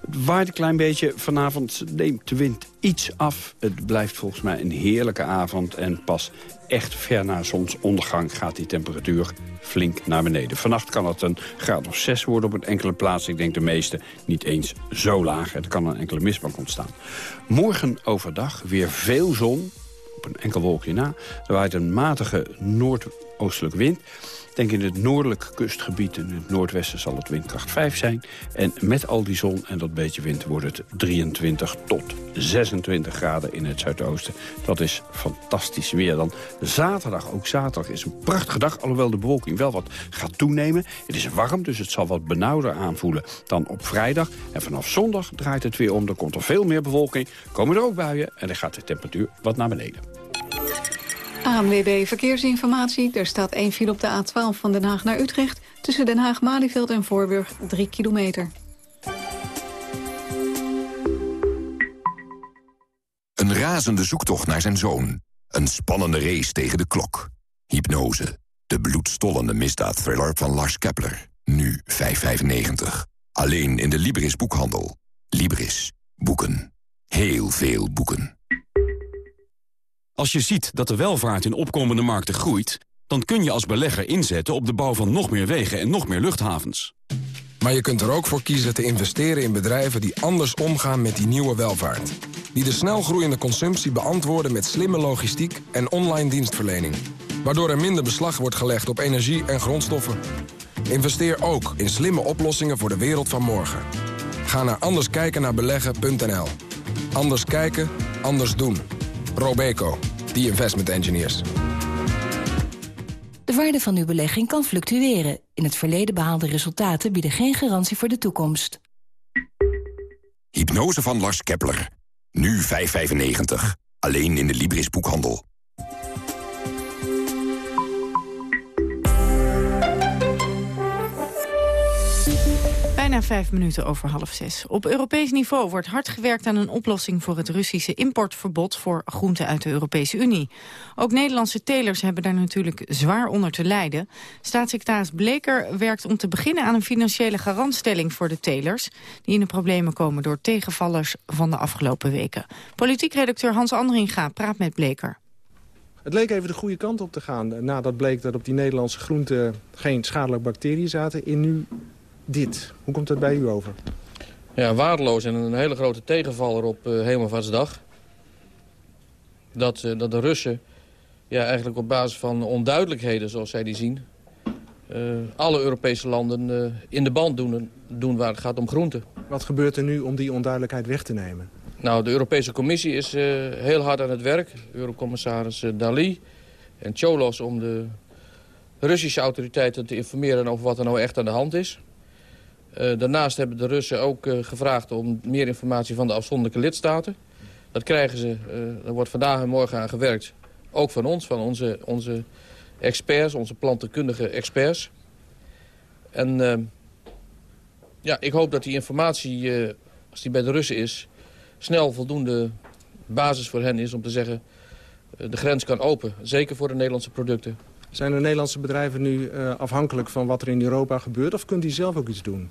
Het waait een klein beetje. Vanavond neemt de wind iets af. Het blijft volgens mij een heerlijke avond. En pas echt ver na zonsondergang gaat die temperatuur flink naar beneden. Vannacht kan het een graad of 6 worden op een enkele plaats. Ik denk de meeste niet eens zo laag. Er kan een enkele mistbank ontstaan. Morgen overdag weer veel zon. Op een enkel wolkje na. Er waait een matige noordoostelijke wind denk in het noordelijke kustgebied, in het noordwesten zal het windkracht 5 zijn. En met al die zon en dat beetje wind wordt het 23 tot 26 graden in het zuidoosten. Dat is fantastisch weer. Dan zaterdag, ook zaterdag is een prachtige dag, alhoewel de bewolking wel wat gaat toenemen. Het is warm, dus het zal wat benauwder aanvoelen dan op vrijdag. En vanaf zondag draait het weer om, er komt er veel meer bewolking, komen er ook buien en dan gaat de temperatuur wat naar beneden. ANWB Verkeersinformatie. Er staat één file op de A12 van Den Haag naar Utrecht... tussen Den Haag-Malieveld en Voorburg, 3 kilometer. Een razende zoektocht naar zijn zoon. Een spannende race tegen de klok. Hypnose. De bloedstollende misdaadthriller van Lars Kepler. Nu 5,95. Alleen in de Libris boekhandel. Libris. Boeken. Heel veel boeken. Als je ziet dat de welvaart in opkomende markten groeit... dan kun je als belegger inzetten op de bouw van nog meer wegen en nog meer luchthavens. Maar je kunt er ook voor kiezen te investeren in bedrijven die anders omgaan met die nieuwe welvaart. Die de snel groeiende consumptie beantwoorden met slimme logistiek en online dienstverlening. Waardoor er minder beslag wordt gelegd op energie en grondstoffen. Investeer ook in slimme oplossingen voor de wereld van morgen. Ga naar anderskijkennaarbeleggen.nl. Anders kijken, anders doen. Robeco, the investment engineers. De waarde van uw belegging kan fluctueren. In het verleden behaalde resultaten bieden geen garantie voor de toekomst. Hypnose van Lars Kepler. Nu 5,95. Alleen in de Libris boekhandel. Vijf minuten over half zes. Op Europees niveau wordt hard gewerkt aan een oplossing voor het Russische importverbod voor groenten uit de Europese Unie. Ook Nederlandse telers hebben daar natuurlijk zwaar onder te lijden. Staatssecretaris Bleker werkt om te beginnen aan een financiële garantstelling voor de telers, die in de problemen komen door tegenvallers van de afgelopen weken. Politiek redacteur Hans Andringa praat met Bleker. Het leek even de goede kant op te gaan nadat bleek dat op die Nederlandse groenten geen schadelijke bacteriën zaten. In nu dit. Hoe komt dat bij u over? Ja, waardeloos en een hele grote tegenvaller op uh, Hemelvaartsdag. Dat, uh, dat de Russen ja, eigenlijk op basis van onduidelijkheden, zoals zij die zien... Uh, alle Europese landen in de band doen, doen waar het gaat om groenten. Wat gebeurt er nu om die onduidelijkheid weg te nemen? Nou, de Europese Commissie is heel hard aan het werk. Eurocommissaris Dali en Cholos om de Russische autoriteiten te informeren over wat er nou echt aan de hand is. Uh, daarnaast hebben de Russen ook uh, gevraagd om meer informatie van de afzonderlijke lidstaten. Dat krijgen ze, uh, er wordt vandaag en morgen aan gewerkt. Ook van ons, van onze, onze experts, onze plantenkundige experts. En ja, ik hoop dat die informatie, als die bij de Russen is... snel voldoende basis voor hen is om te zeggen... de grens kan open, zeker voor de Nederlandse producten. Zijn de Nederlandse bedrijven nu afhankelijk van wat er in Europa gebeurt... of kunt u zelf ook iets doen?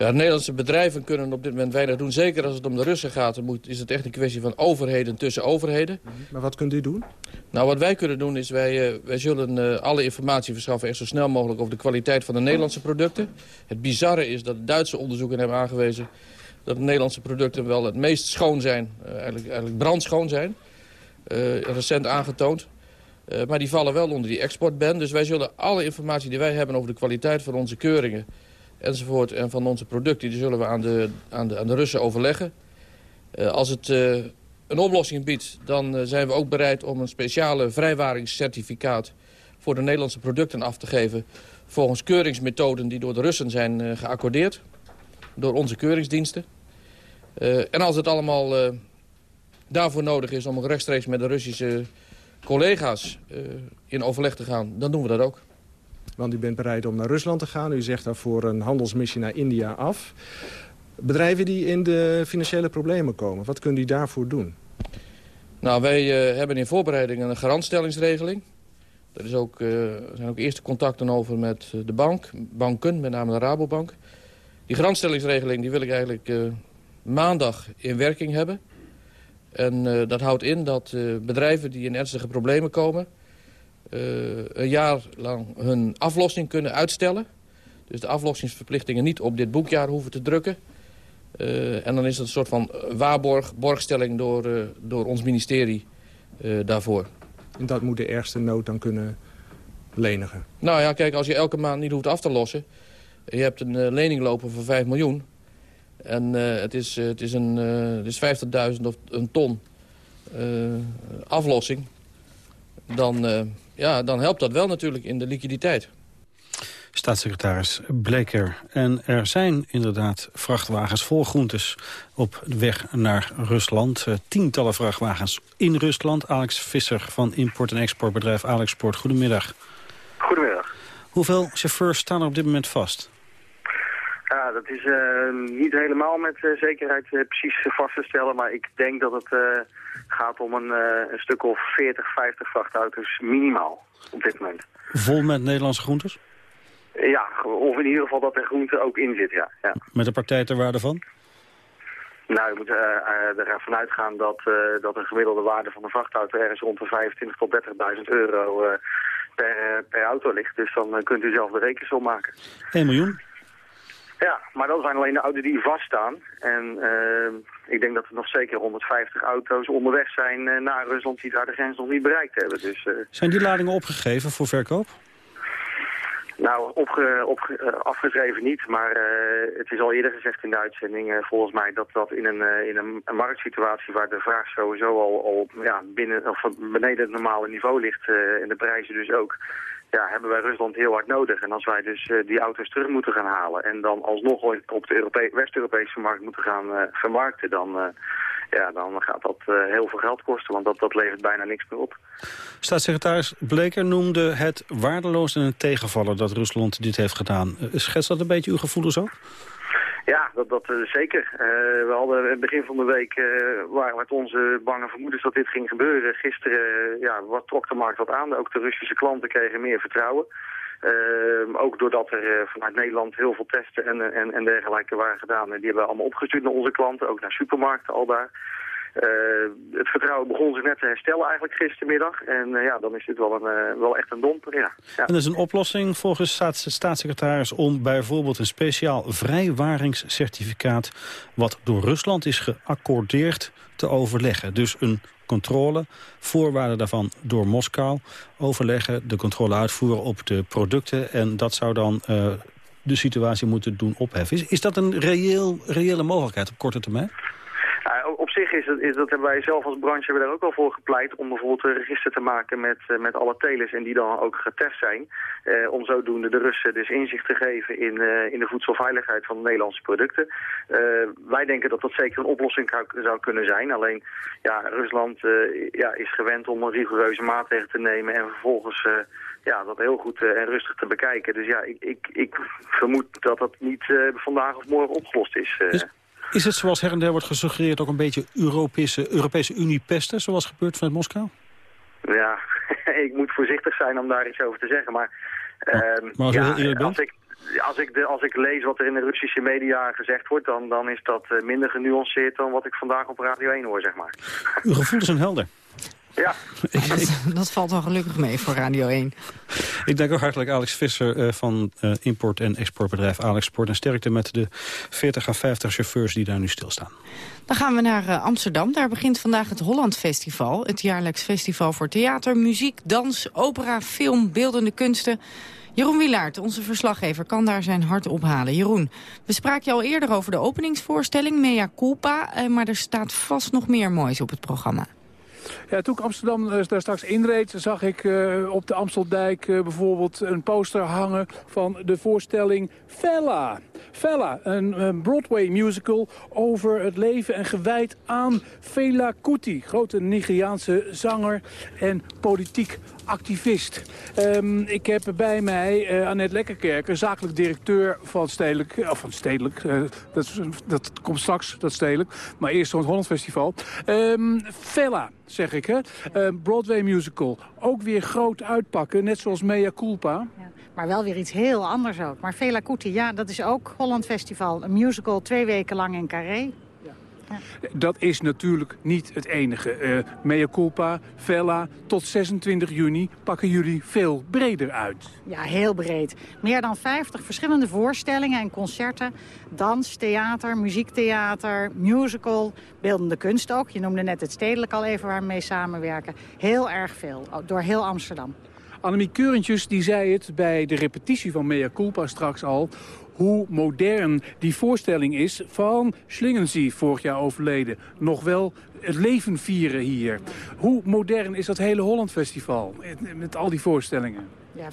Ja, de Nederlandse bedrijven kunnen op dit moment weinig doen. Zeker als het om de Russen gaat, dan moet, is het echt een kwestie van overheden tussen overheden. Maar wat kunt u doen? Nou, wat wij kunnen doen is, wij, uh, wij zullen uh, alle informatie verschaffen... echt zo snel mogelijk over de kwaliteit van de Nederlandse producten. Het bizarre is dat Duitse onderzoeken hebben aangewezen... dat de Nederlandse producten wel het meest schoon zijn, uh, eigenlijk, eigenlijk brandschoon zijn. recent aangetoond. maar die vallen wel onder die exportban. Dus wij zullen alle informatie die wij hebben over de kwaliteit van onze keuringen enzovoort. En van onze producten, die zullen we aan de, aan de, aan de Russen overleggen. Uh, als het uh, een oplossing biedt, dan uh, zijn we ook bereid om een speciale vrijwaringscertificaat voor de Nederlandse producten af te geven. Volgens keuringsmethoden die door de Russen zijn geaccordeerd. Door onze keuringsdiensten. en als het allemaal daarvoor nodig is om rechtstreeks met de Russische collega's in overleg te gaan, dan doen we dat ook. Want u bent bereid om naar Rusland te gaan. U zegt daarvoor een handelsmissie naar India af. Bedrijven die in de financiële problemen komen, wat kunt u daarvoor doen? Nou, wij uh, hebben in voorbereiding een garantstellingsregeling. Er is ook, uh, zijn ook eerste contacten over met de bank, banken, met name de Rabobank. Die garantstellingsregeling die wil ik eigenlijk maandag in werking hebben. En dat houdt in dat bedrijven die in ernstige problemen komen... Uh, een jaar lang hun aflossing kunnen uitstellen. Dus de aflossingsverplichtingen niet op dit boekjaar hoeven te drukken. Uh, en dan is het een soort van waarborg, borgstelling door, door ons ministerie daarvoor. En dat moet de ergste nood dan kunnen lenigen? Nou ja, kijk, als je elke maand niet hoeft af te lossen... je hebt een lening lopen van 5 miljoen... en het is, het is, een, is 50.000 of een ton aflossing... dan ja, dan helpt dat wel natuurlijk in de liquiditeit. Staatssecretaris Bleker. En er zijn inderdaad vrachtwagens vol groentes op weg naar Rusland. Uh, tientallen vrachtwagens in Rusland. Alex Visser van import- en exportbedrijf Alexport. Goedemiddag. Goedemiddag. Hoeveel chauffeurs staan er op dit moment vast? Ja, dat is uh, niet helemaal met uh, zekerheid precies vast te stellen. Maar ik denk dat het gaat om een, een, stuk of 40, 50 vrachtauto's minimaal op dit moment. Vol met Nederlandse groentes? Ja, of in ieder geval dat er groente ook in zit, ja. ja. Met een partij ter waarde van? Nou, je moet uh, uh, ervan uitgaan dat, uh, dat een gemiddelde waarde van een vrachtauto ergens rond de 25.000 tot 30.000 euro per, per auto ligt. Dus dan kunt u zelf de rekensom maken. 1 miljoen? Ja, maar dat zijn alleen de auto's die vaststaan. En uh, ik denk dat er nog zeker 150 auto's onderweg zijn uh, naar Rusland die daar de grens nog niet bereikt hebben. Dus, uh... Zijn die ladingen opgegeven voor verkoop? Nou, opge, opge, afgeschreven niet, maar het is al eerder gezegd in de uitzending volgens mij dat dat in een, in een, een, marktsituatie waar de vraag sowieso al, al ja, binnen, of beneden het normale niveau ligt en de prijzen dus ook, ja, hebben wij Rusland heel hard nodig. En als wij dus uh, die auto's terug moeten gaan halen en dan alsnog op de West-Europese markt moeten gaan uh, vermarkten, dan, uh, ja, dan gaat dat heel veel geld kosten, want dat, dat levert bijna niks meer op. Staatssecretaris Bleker noemde het waardeloos en een tegenvaller dat Rusland dit heeft gedaan. Schetst dat een beetje uw gevoelens ook? Ja, dat, dat uh, zeker. Uh, we hadden het begin van de week waren het onze bange vermoedens dat dit ging gebeuren. Gisteren ja, wat trok de markt wat aan. Ook de Russische klanten kregen meer vertrouwen. ook doordat er vanuit Nederland heel veel testen en, en, en dergelijke waren gedaan. Die hebben we allemaal opgestuurd naar onze klanten, ook naar supermarkten al daar. Uh, het vertrouwen begon zich net te herstellen eigenlijk gistermiddag. En uh, ja, dan is dit wel, een, uh, wel echt een domper, ja. ja. En is een oplossing volgens staats staatssecretaris om bijvoorbeeld een speciaal vrijwaringscertificaat wat door Rusland is geaccordeerd te overleggen. Dus een controle, voorwaarden daarvan door Moskou overleggen, de controle uitvoeren op de producten en dat zou dan de situatie moeten doen opheffen. Is, is dat een reëel, reële mogelijkheid op korte termijn? Op zich is, het, is dat hebben wij zelf als branche hebben daar ook al voor gepleit om bijvoorbeeld een register te maken met, uh, met alle telers en die dan ook getest zijn. Uh, om zodoende de Russen dus inzicht te geven in, in de voedselveiligheid van de Nederlandse producten. wij denken dat dat zeker een oplossing zou kunnen zijn. Alleen ja, Rusland ja, is gewend om een rigoureuze maatregelen te nemen en vervolgens ja, dat heel goed en rustig te bekijken. Dus ja, ik, ik, ik vermoed dat dat niet vandaag of morgen opgelost is. is is het zoals her en der wordt gesuggereerd ook een beetje Europese, Europese Unie pesten, zoals gebeurt vanuit Moskou? Ja, ik moet voorzichtig zijn om daar iets over te zeggen, maar... Uh, maar als, ja, als ik, als ik, de, als ik lees wat er in de Russische media gezegd wordt, dan, dan is dat uh, minder genuanceerd dan wat ik vandaag op Radio 1 hoor, zeg maar. Uw gevoelens zijn helder. Ja. dat, dat, valt wel gelukkig mee voor Radio 1. Ik dank ook hartelijk Alex Visser uh, van uh, import- en exportbedrijf Alex Sport. En sterkte met de 40 à 50 chauffeurs die daar nu stilstaan. Dan gaan we naar uh, Amsterdam. Daar begint vandaag het Holland Festival. Het jaarlijks festival voor theater, muziek, dans, opera, film, beeldende kunsten... Jeroen Wilaert, onze verslaggever, kan daar zijn hart ophalen. Jeroen, we spraken je al eerder over de openingsvoorstelling, Mea Culpa... maar er staat vast nog meer moois op het programma. Toen ik Amsterdam uh, daar straks inreed, zag ik uh, op de Amsteldijk uh, bijvoorbeeld een poster hangen van de voorstelling Fella. Fella, een, een, Broadway musical over het leven en gewijd aan Fela Kuti. Grote Nigeriaanse zanger en politiek activist. Um, ik heb bij mij uh, Annette Lekkerkerker, zakelijk directeur van Stedelijk. Of van Stedelijk, uh, dat, komt straks, dat Stedelijk. Maar eerst het Holland Festival. Um, Fella, zeg ik, hè. Uh, Broadway musical. Ook weer groot uitpakken, net zoals Mea Culpa. Maar wel weer iets heel anders ook. Maar Fela Kuti, ja, dat is ook Holland Festival. Een musical twee weken lang in Carré. Dat is natuurlijk niet het enige. Uh, mea culpa, Vella, tot 26 juni pakken jullie veel breder uit. Ja, heel breed. Meer dan 50 verschillende voorstellingen en concerten. Dans, theater, muziektheater, musical, beeldende kunst ook. Je noemde net het stedelijk al even waar we mee samenwerken. Heel erg veel, door heel Amsterdam. Annemie Keurentjes die zei het bij de repetitie van Mea Culpa straks al hoe modern die voorstelling is van Schlingensee, vorig jaar overleden. Nog wel het leven vieren hier. Hoe modern is dat hele Holland Festival met al die voorstellingen? Ja,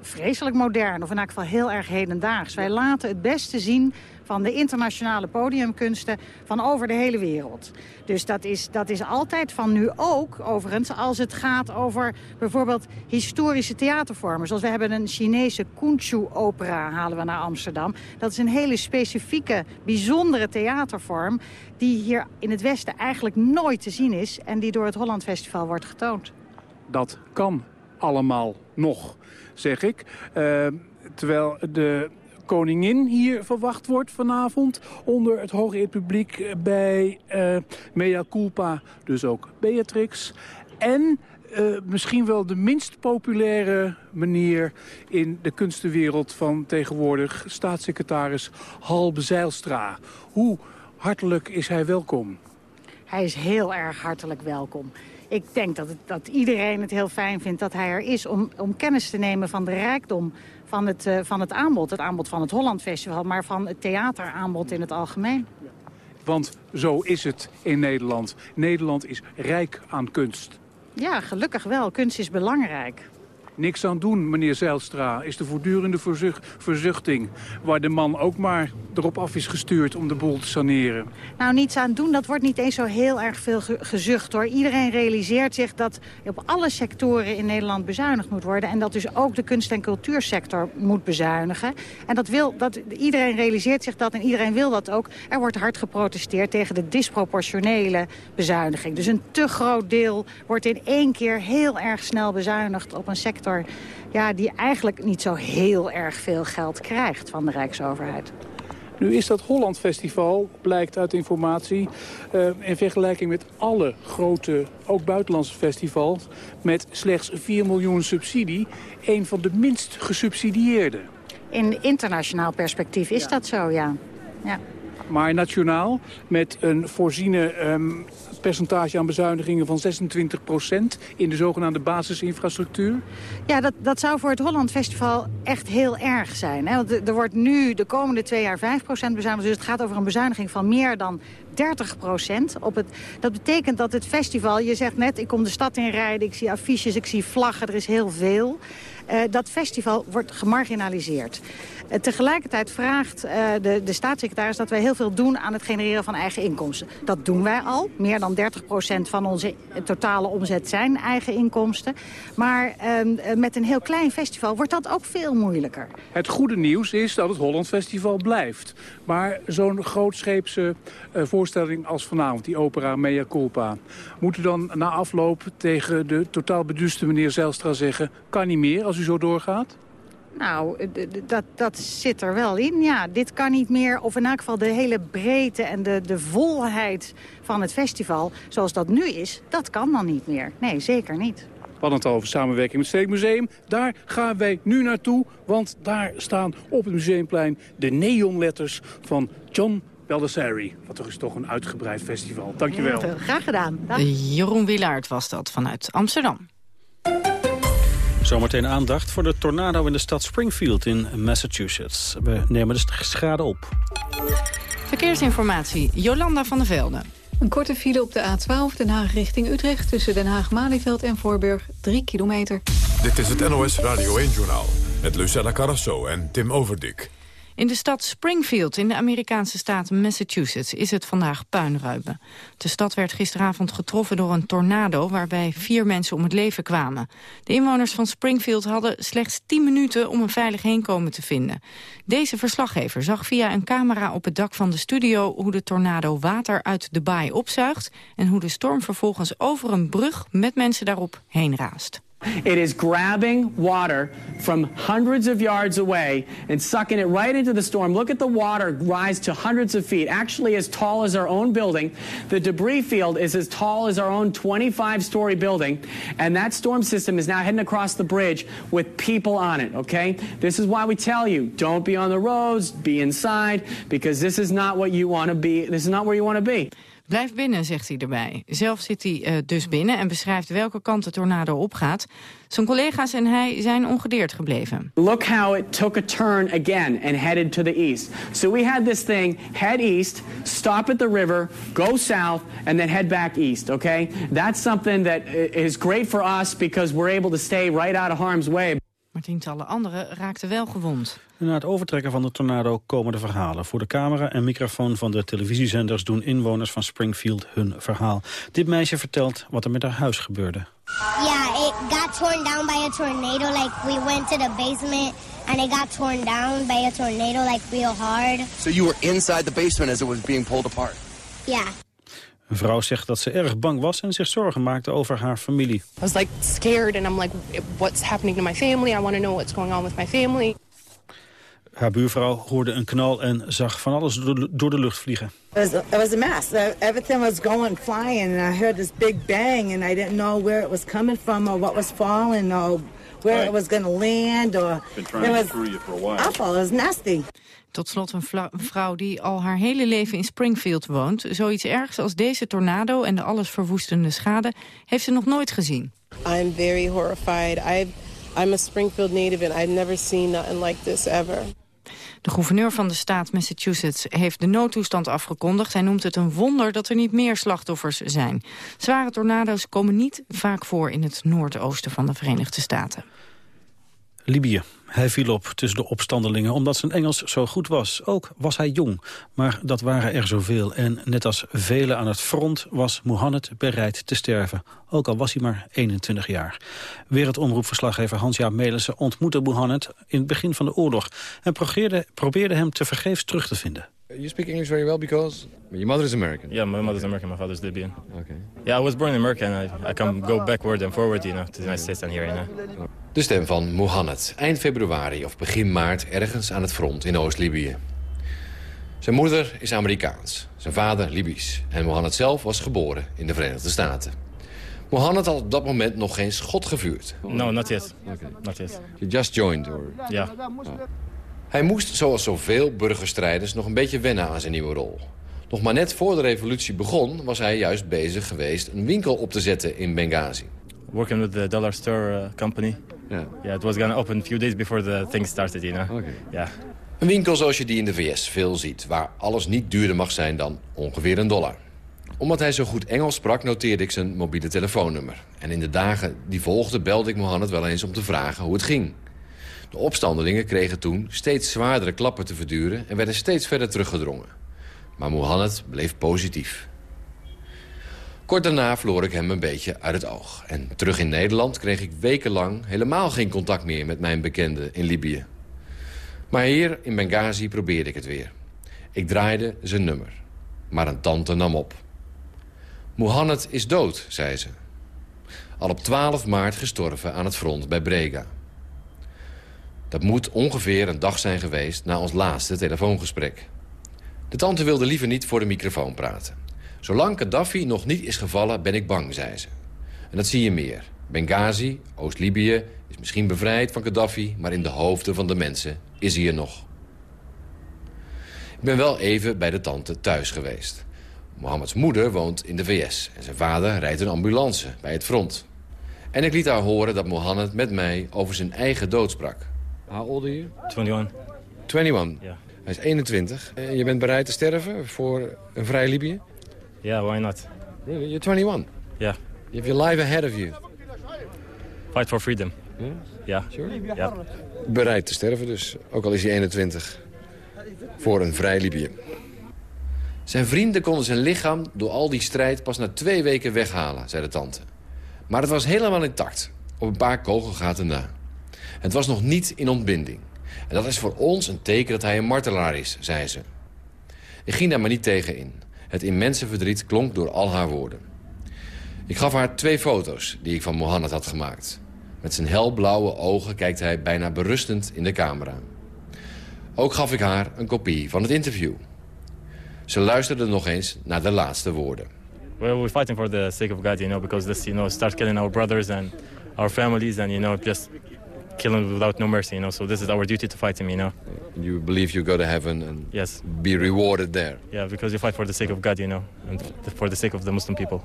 vreselijk modern, of in elk geval heel erg hedendaags. Wij laten het beste zien van de internationale podiumkunsten van over de hele wereld. Dus dat is, dat is altijd van nu ook, overigens, als het gaat over bijvoorbeeld historische theatervormen. Zoals we hebben een Chinese Kunchu-opera halen we naar Amsterdam. Dat is een hele specifieke, bijzondere theatervorm... die hier in het Westen eigenlijk nooit te zien is... en die door het Holland Festival wordt getoond. Dat kan allemaal nog, zeg ik. Uh, terwijl de koningin hier verwacht wordt vanavond... onder het hoge publiek bij uh, Mea Culpa, dus ook Beatrix. En misschien wel de minst populaire meneer in de kunstenwereld van tegenwoordig... staatssecretaris Halbe Zeilstra. Hoe hartelijk is hij welkom? Hij is heel erg hartelijk welkom. Ik denk dat, het, dat iedereen het heel fijn vindt dat hij er is... om, om kennis te nemen van de rijkdom van het, uh, van het aanbod. Het aanbod van het Holland Festival, maar van het theateraanbod in het algemeen. Want zo is het in Nederland. Nederland is rijk aan kunst. Ja, gelukkig wel. Kunst is belangrijk niks aan doen, meneer Zijlstra, is de voortdurende verzuchting. Waar de man ook maar erop af is gestuurd om de boel te saneren. Nou, niets aan doen, dat wordt niet eens zo heel erg veel gezucht hoor. Iedereen realiseert zich dat op alle sectoren in Nederland bezuinigd moet worden. En dat dus ook de kunst- en cultuursector moet bezuinigen. En dat wil, dat, iedereen realiseert zich dat en iedereen wil dat ook. Er wordt hard geprotesteerd tegen de disproportionele bezuiniging. Dus een te groot deel wordt in één keer heel erg snel bezuinigd op een sector ja, die eigenlijk niet zo heel erg veel geld krijgt van de Rijksoverheid. Nu is dat Holland Festival, blijkt uit informatie, uh, in vergelijking met alle grote, ook buitenlandse festivals, met slechts 4 miljoen subsidie, een van de minst gesubsidieerde. In internationaal perspectief is dat zo, ja. ja. Maar nationaal, met een voorziene um, percentage aan bezuinigingen van 26% in de zogenaamde basisinfrastructuur? Ja, dat, dat zou voor het Holland Festival echt heel erg zijn. Hè? Want er wordt nu de komende twee jaar 5% bezuinigd. Dus het gaat over een bezuiniging van meer dan 30% Op het, dat betekent dat het festival, je zegt net, ik kom de stad in rijden... ik zie affiches, ik zie vlaggen, er is heel veel. Uh, dat festival wordt gemarginaliseerd. Uh, tegelijkertijd vraagt uh, de, de staatssecretaris dat wij heel veel doen aan het genereren van eigen inkomsten. Dat doen wij al. Meer dan 30% van onze totale omzet zijn eigen inkomsten. Maar ehm, met een heel klein festival wordt dat ook veel moeilijker. Het goede nieuws is dat het Holland Festival blijft. Maar zo'n grootscheepse voorstelling als vanavond, die opera Mea Culpa... moet u dan na afloop tegen de totaal beduuste meneer Zelstra zeggen... kan niet meer als u zo doorgaat? Nou, dat, dat zit er wel in, ja. Dit kan niet meer, of in elk geval de hele breedte en de, de volheid van het festival... zoals dat nu is, dat kan dan niet meer. Nee, zeker niet. We hadden het over samenwerking met het Steekmuseum. Daar gaan wij nu naartoe, want daar staan op het museumplein... de neonletters van John Baldessari. Wat toch is toch een uitgebreid festival. Dankjewel. Ja, graag gedaan. Jeroen Wilaert was dat vanuit Amsterdam. Zometeen aandacht voor de tornado in de stad Springfield in Massachusetts. We nemen de schade op. Verkeersinformatie, Jolanda van der Velde. Een korte file op de A12 Den Haag richting Utrecht... tussen Den Haag-Malieveld en Voorburg, 3 kilometer. Dit is het NOS Radio 1-journaal met Lucella Carrasso en Tim Overdik. In de stad Springfield in de Amerikaanse staat Massachusetts is het vandaag puinruimen. De stad werd gisteravond getroffen door een tornado waarbij vier mensen om het leven kwamen. De inwoners van Springfield hadden slechts 10 minuten om een veilig heenkomen te vinden. Deze verslaggever zag via een camera op het dak van de studio hoe de tornado water uit de baai opzuigt en hoe de storm vervolgens over een brug met mensen daarop heen raast. It is grabbing water from hundreds of yards away and sucking it right into the storm. Look at the water rise to hundreds of feet, actually as tall as our own building. The debris field is as tall as our own 25 story building. And that storm system is now heading across the bridge with people on it, okay? This is why we tell you don't be on the roads, be inside, because this is not what you want to be. This is not where you want to be. Blijf binnen, zegt hij erbij. Zelf zit hij uh, dus binnen en beschrijft welke kant de tornado opgaat. Zijn collega's en hij zijn ongedeerd gebleven. Look how it took a turn again and headed to the east. So we had this thing head east, stop at the river, go south and then head back east, okay? That's something that is great for us because we're able to stay right out of harm's way. Maar tientallen anderen raakten wel gewond. Na het overtrekken van de tornado komen de verhalen. Voor de camera en microfoon van de televisiezenders doen inwoners van Springfield hun verhaal. Dit meisje vertelt wat er met haar huis gebeurde. Yeah, it got torn down by a tornado. Like we went to the basement and it got torn down by a tornado like real hard. So you were inside the basement as it was being pulled apart? Yeah. Een vrouw zegt dat ze erg bang was en zich zorgen maakte over haar familie. I was like scared and I'm like what's happening to my family? I want to know what's going on with my family. Haar buurvrouw hoorde een knal en zag van alles door de lucht vliegen. It was, it was a mess. Uh, everything was going flying and I heard this big bang and I didn't know where it was coming from or what was falling or where it was going to land or it was awful. It was nasty. Tot slot een, vrouw die al haar hele leven in Springfield woont. Zoiets ergs als deze tornado en de allesverwoestende schade heeft ze nog nooit gezien. I'm very horrified. I've, I'm a Springfield native and I've never seen nothing like this ever. De gouverneur van de staat Massachusetts heeft de noodtoestand afgekondigd. Hij noemt het een wonder dat er niet meer slachtoffers zijn. Zware tornado's komen niet vaak voor in het noordoosten van de Verenigde Staten. Libië. Hij viel op tussen de opstandelingen omdat zijn Engels zo goed was. Ook was hij jong, maar dat waren er zoveel. En net als velen aan het front was Mohammed bereid te sterven. Ook al was hij maar 21 jaar. Wereldomroepverslaggever Hans-Jaap Melissen ontmoette Mohammed in het begin van de oorlog... en probeerde, probeerde hem te vergeefs terug te vinden. You speak English very well because your mother is American. Yeah, my mother's American, my father's Libyan. Okay. Yeah, I was born in America and I, I can go backward and forward, you know, to the United States and here, you know. De stem van Mohammed, eind februari of begin maart ergens aan het front in Oost-Libië. Zijn moeder is Amerikaans, zijn vader Libisch. En Mohammed zelf was geboren in de Verenigde Staten. Mohammed had op dat moment nog geen schot gevuurd. No, not yet. Okay. Not yet. You just joined? Or... Ja. Hij moest, zoals zoveel burgerstrijders, nog een beetje wennen aan zijn nieuwe rol. Nog maar net voor de revolutie begon, was hij juist bezig geweest een winkel op te zetten in Benghazi. Working with the Dollar Store uh, Company. Yeah. Yeah, it was gonna open a few days before the thing started, you know. Okay. Yeah. Een winkel zoals je die in de VS veel ziet, waar alles niet duurder mag zijn dan ongeveer een dollar. Omdat hij zo goed Engels sprak, noteerde ik zijn mobiele telefoonnummer. En in de dagen die volgden belde ik Mohammed wel eens om te vragen hoe het ging. De opstandelingen kregen toen steeds zwaardere klappen te verduren... en werden steeds verder teruggedrongen. Maar Mohammed bleef positief. Kort daarna verloor ik hem een beetje uit het oog. En terug in Nederland kreeg ik wekenlang helemaal geen contact meer... met mijn bekenden in Libië. Maar hier in Benghazi probeerde ik het weer. Ik draaide zijn nummer. Maar een tante nam op. Mohammed is dood, zei ze. Al op 12 maart gestorven aan het front bij Brega. Dat moet ongeveer een dag zijn geweest na ons laatste telefoongesprek. De tante wilde liever niet voor de microfoon praten. Zolang Gaddafi nog niet is gevallen, ben ik bang, zei ze. En dat zie je meer. Benghazi, Oost-Libië, is misschien bevrijd van Gaddafi... maar in de hoofden van de mensen is hij er nog. Ik ben wel even bij de tante thuis geweest. Mohammeds moeder woont in de VS en zijn vader rijdt een ambulance bij het front. En ik liet haar horen dat Mohammed met mij over zijn eigen dood sprak. How old are you? 21. 21? Ja. Hij is 21. En je bent bereid te sterven voor een vrij Libië? Ja, yeah, why not? Really? You're 21? Ja. Yeah. You have your life ahead of you. Fight for freedom. Ja? Yeah? Sure? Ja. Yeah. Bereid te sterven dus, ook al is hij 21. Voor een vrij Libië. Zijn vrienden konden zijn lichaam door al die strijd pas na twee weken weghalen, zei de tante. Maar het was helemaal intact, op een paar kogelgaten na. Het was nog niet in ontbinding. En dat is voor ons een teken dat hij een martelaar is, zei ze. Ik ging daar maar niet tegen in. Het immense verdriet klonk door al haar woorden. Ik gaf haar twee foto's die ik van Mohammed had gemaakt. Met zijn helblauwe ogen kijkt hij bijna berustend in de camera. Ook gaf ik haar een kopie van het interview. Ze luisterde nog eens naar de laatste woorden. Well, we're fighting for the sake of God, you know, because this, you know, start killing our brothers and our families and, you know, just killing without no mercy, you know. So this is our duty to fight him, you know. You believe you go to heaven and yes. be rewarded there. Yeah, because you fight for the sake of God, you know, and for the sake of the Muslim people.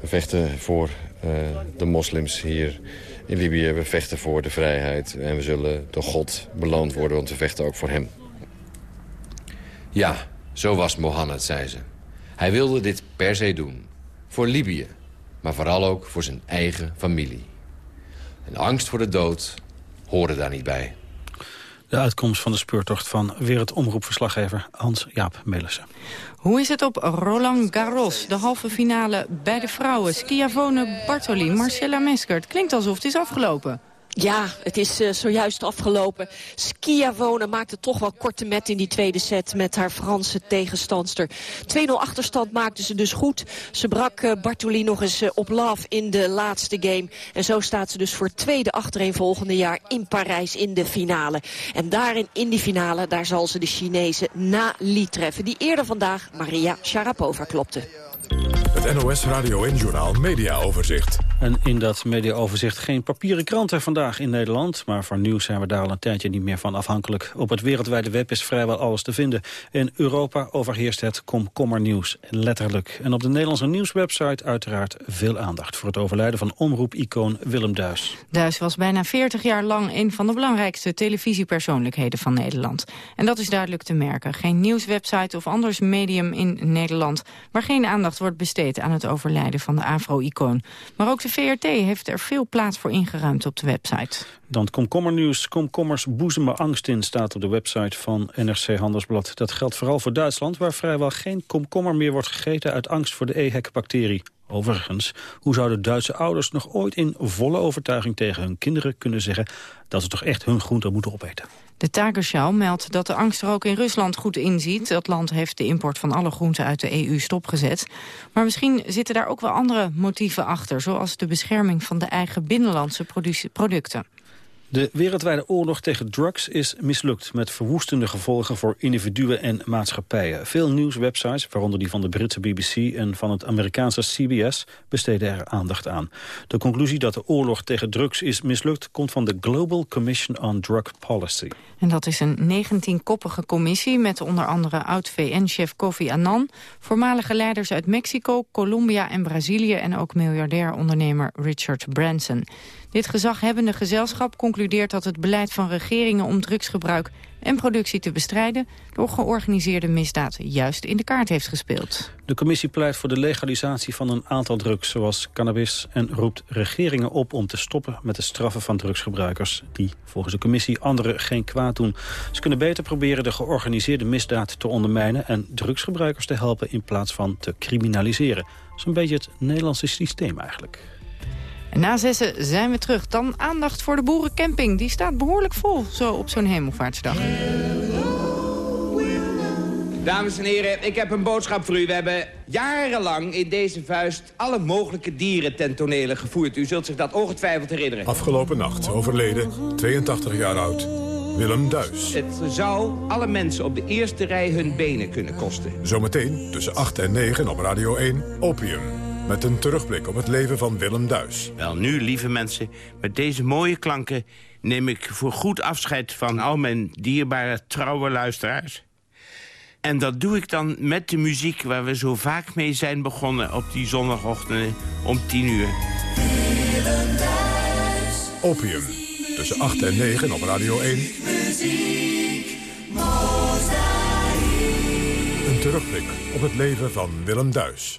We vechten voor uh, de moslims hier in Libië. We vechten voor de vrijheid en we zullen door God beloond worden, want we vechten ook voor hem. Ja, zo was Mohammed, zei ze. Hij wilde dit per se doen. Voor Libië, maar vooral ook voor zijn eigen familie. En angst voor de dood hoorde daar niet bij. De uitkomst van de speurtocht van wereldomroepverslaggever Hans-Jaap Melissen. Hoe is het op Roland Garros, de halve finale bij de vrouwen? Schiavone Bartoli, Marcella Meskert. Klinkt alsof het is afgelopen. Ja, het is uh, zojuist afgelopen. Schiavone maakte toch wel korte met in die tweede set met haar Franse tegenstandster. 2-0 achterstand maakte ze dus goed. Ze brak uh, Bartoli nog eens uh, op love in de laatste game. En zo staat ze dus voor tweede achtereenvolgende jaar in Parijs in de finale. En daarin, in die finale, daar zal ze de Chinese Na Li treffen. Die eerder vandaag Maria Sharapova klopte. Het NOS Radio en Journal Media Overzicht. En in dat mediaoverzicht geen papieren kranten vandaag in Nederland. Maar voor nieuws zijn we daar al een tijdje niet meer van afhankelijk. Op het wereldwijde web is vrijwel alles te vinden. In Europa overheerst het komkommernieuws, letterlijk. En op de Nederlandse nieuwswebsite uiteraard veel aandacht... voor het overlijden van omroepicoon Willem Duis. Duis was bijna 40 jaar lang een van de belangrijkste televisiepersoonlijkheden van Nederland. En dat is duidelijk te merken. Geen nieuwswebsite of anders medium in Nederland... waar geen aandacht wordt besteed aan het overlijden van de Afro-icoon. Maar ook de VRT heeft er veel plaats voor ingeruimd op de website. Dan komkommernieuws. Komkommers boezemen angst in staat op de website van NRC Handelsblad. Dat geldt vooral voor Duitsland, waar vrijwel geen komkommer meer wordt gegeten uit angst voor de EHEC-bacterie. Overigens, hoe zouden Duitse ouders nog ooit in volle overtuiging tegen hun kinderen kunnen zeggen dat ze toch echt hun groenten moeten opeten? De Tagesschau meldt dat de angst er ook in Rusland goed inziet. Dat land heeft de import van alle groenten uit de EU stopgezet. Maar misschien zitten daar ook wel andere motieven achter... zoals de bescherming van de eigen binnenlandse producten. De wereldwijde oorlog tegen drugs is mislukt... met verwoestende gevolgen voor individuen en maatschappijen. Veel nieuwswebsites, waaronder die van de Britse BBC... en van het Amerikaanse CBS, besteden er aandacht aan. De conclusie dat de oorlog tegen drugs is mislukt... komt van de Global Commission on Drug Policy. En dat is een 19-koppige commissie... met onder andere oud-VN-chef Kofi Annan... voormalige leiders uit Mexico, Colombia en Brazilië... en ook miljardair ondernemer Richard Branson... Dit gezaghebbende gezelschap concludeert dat het beleid van regeringen om drugsgebruik en productie te bestrijden door georganiseerde misdaad juist in de kaart heeft gespeeld. De commissie pleit voor de legalisatie van een aantal drugs zoals cannabis en roept regeringen op om te stoppen met de straffen van drugsgebruikers die volgens de commissie anderen geen kwaad doen. Ze kunnen beter proberen de georganiseerde misdaad te ondermijnen en drugsgebruikers te helpen in plaats van te criminaliseren. Een beetje het Nederlandse systeem eigenlijk. En na zessen zijn we terug. Dan aandacht voor de boerencamping. Die staat behoorlijk vol zo op zo'n hemelvaartsdag. Dames en heren, ik heb een boodschap voor u. We hebben jarenlang in deze vuist alle mogelijke dieren ten tonele gevoerd. U zult zich dat ongetwijfeld herinneren. Afgelopen nacht overleden, 82 jaar oud, Willem Duis. Het zou alle mensen op de eerste rij hun benen kunnen kosten. Zometeen tussen 8 en 9 op Radio 1, Opium. Met een terugblik op het leven van Willem Duis. Wel nu, lieve mensen, met deze mooie klanken... neem ik voor goed afscheid van al mijn dierbare trouwe luisteraars. En dat doe ik dan met de muziek waar we zo vaak mee zijn begonnen... op die zondagochtenden om tien uur. Opium, tussen 8 en 9 op Radio 1. Muziek, Een terugblik op het leven van Willem Duis.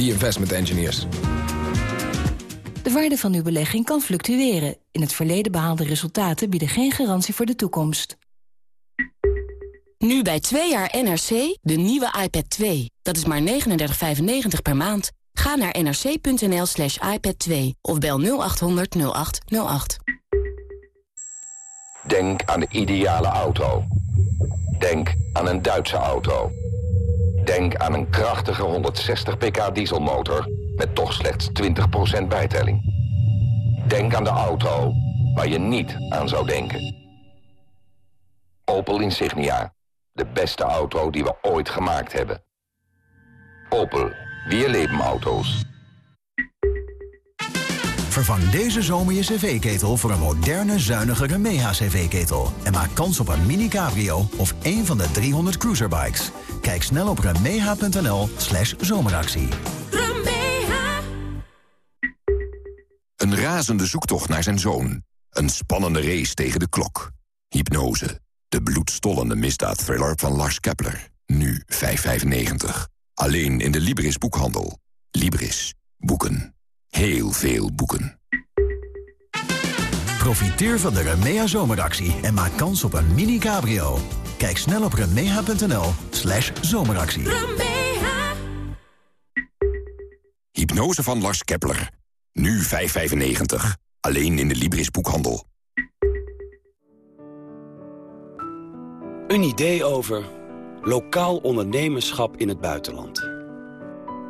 the investment engineers. De waarde van uw belegging kan fluctueren. In het verleden behaalde resultaten bieden geen garantie voor de toekomst. Nu bij 2 jaar NRC, de nieuwe iPad 2. Dat is maar 39,95 per maand. Ga naar nrc.nl slash iPad 2 of bel 0800 0808. Denk aan de ideale auto. Denk aan een Duitse auto. Denk aan een krachtige 160 pk dieselmotor met toch slechts 20% bijtelling. Denk aan de auto waar je niet aan zou denken. Opel Insignia. De beste auto die we ooit gemaakt hebben. Opel. Weer leven auto's. Vervang deze zomer je cv-ketel voor een moderne, zuinigere Remeha-cv-ketel. En maak kans op een mini cabrio of een van de 300 cruiserbikes. Kijk snel op remeha.nl slash zomeractie. razende zoektocht naar zijn zoon. Een spannende race tegen de klok. Hypnose, de bloedstollende misdaadthriller van Lars Kepler. Nu 5,95. Alleen in de Libris boekhandel. Libris. Boeken. Heel veel boeken. Profiteer van de Remea zomeractie en maak kans op een mini-cabrio. Kijk snel op remea.nl slash zomeractie. Hypnose van Lars Kepler. Nu 5,95. Alleen in de Libris boekhandel. Een idee over lokaal ondernemerschap in het buitenland.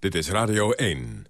Dit is Radio 1.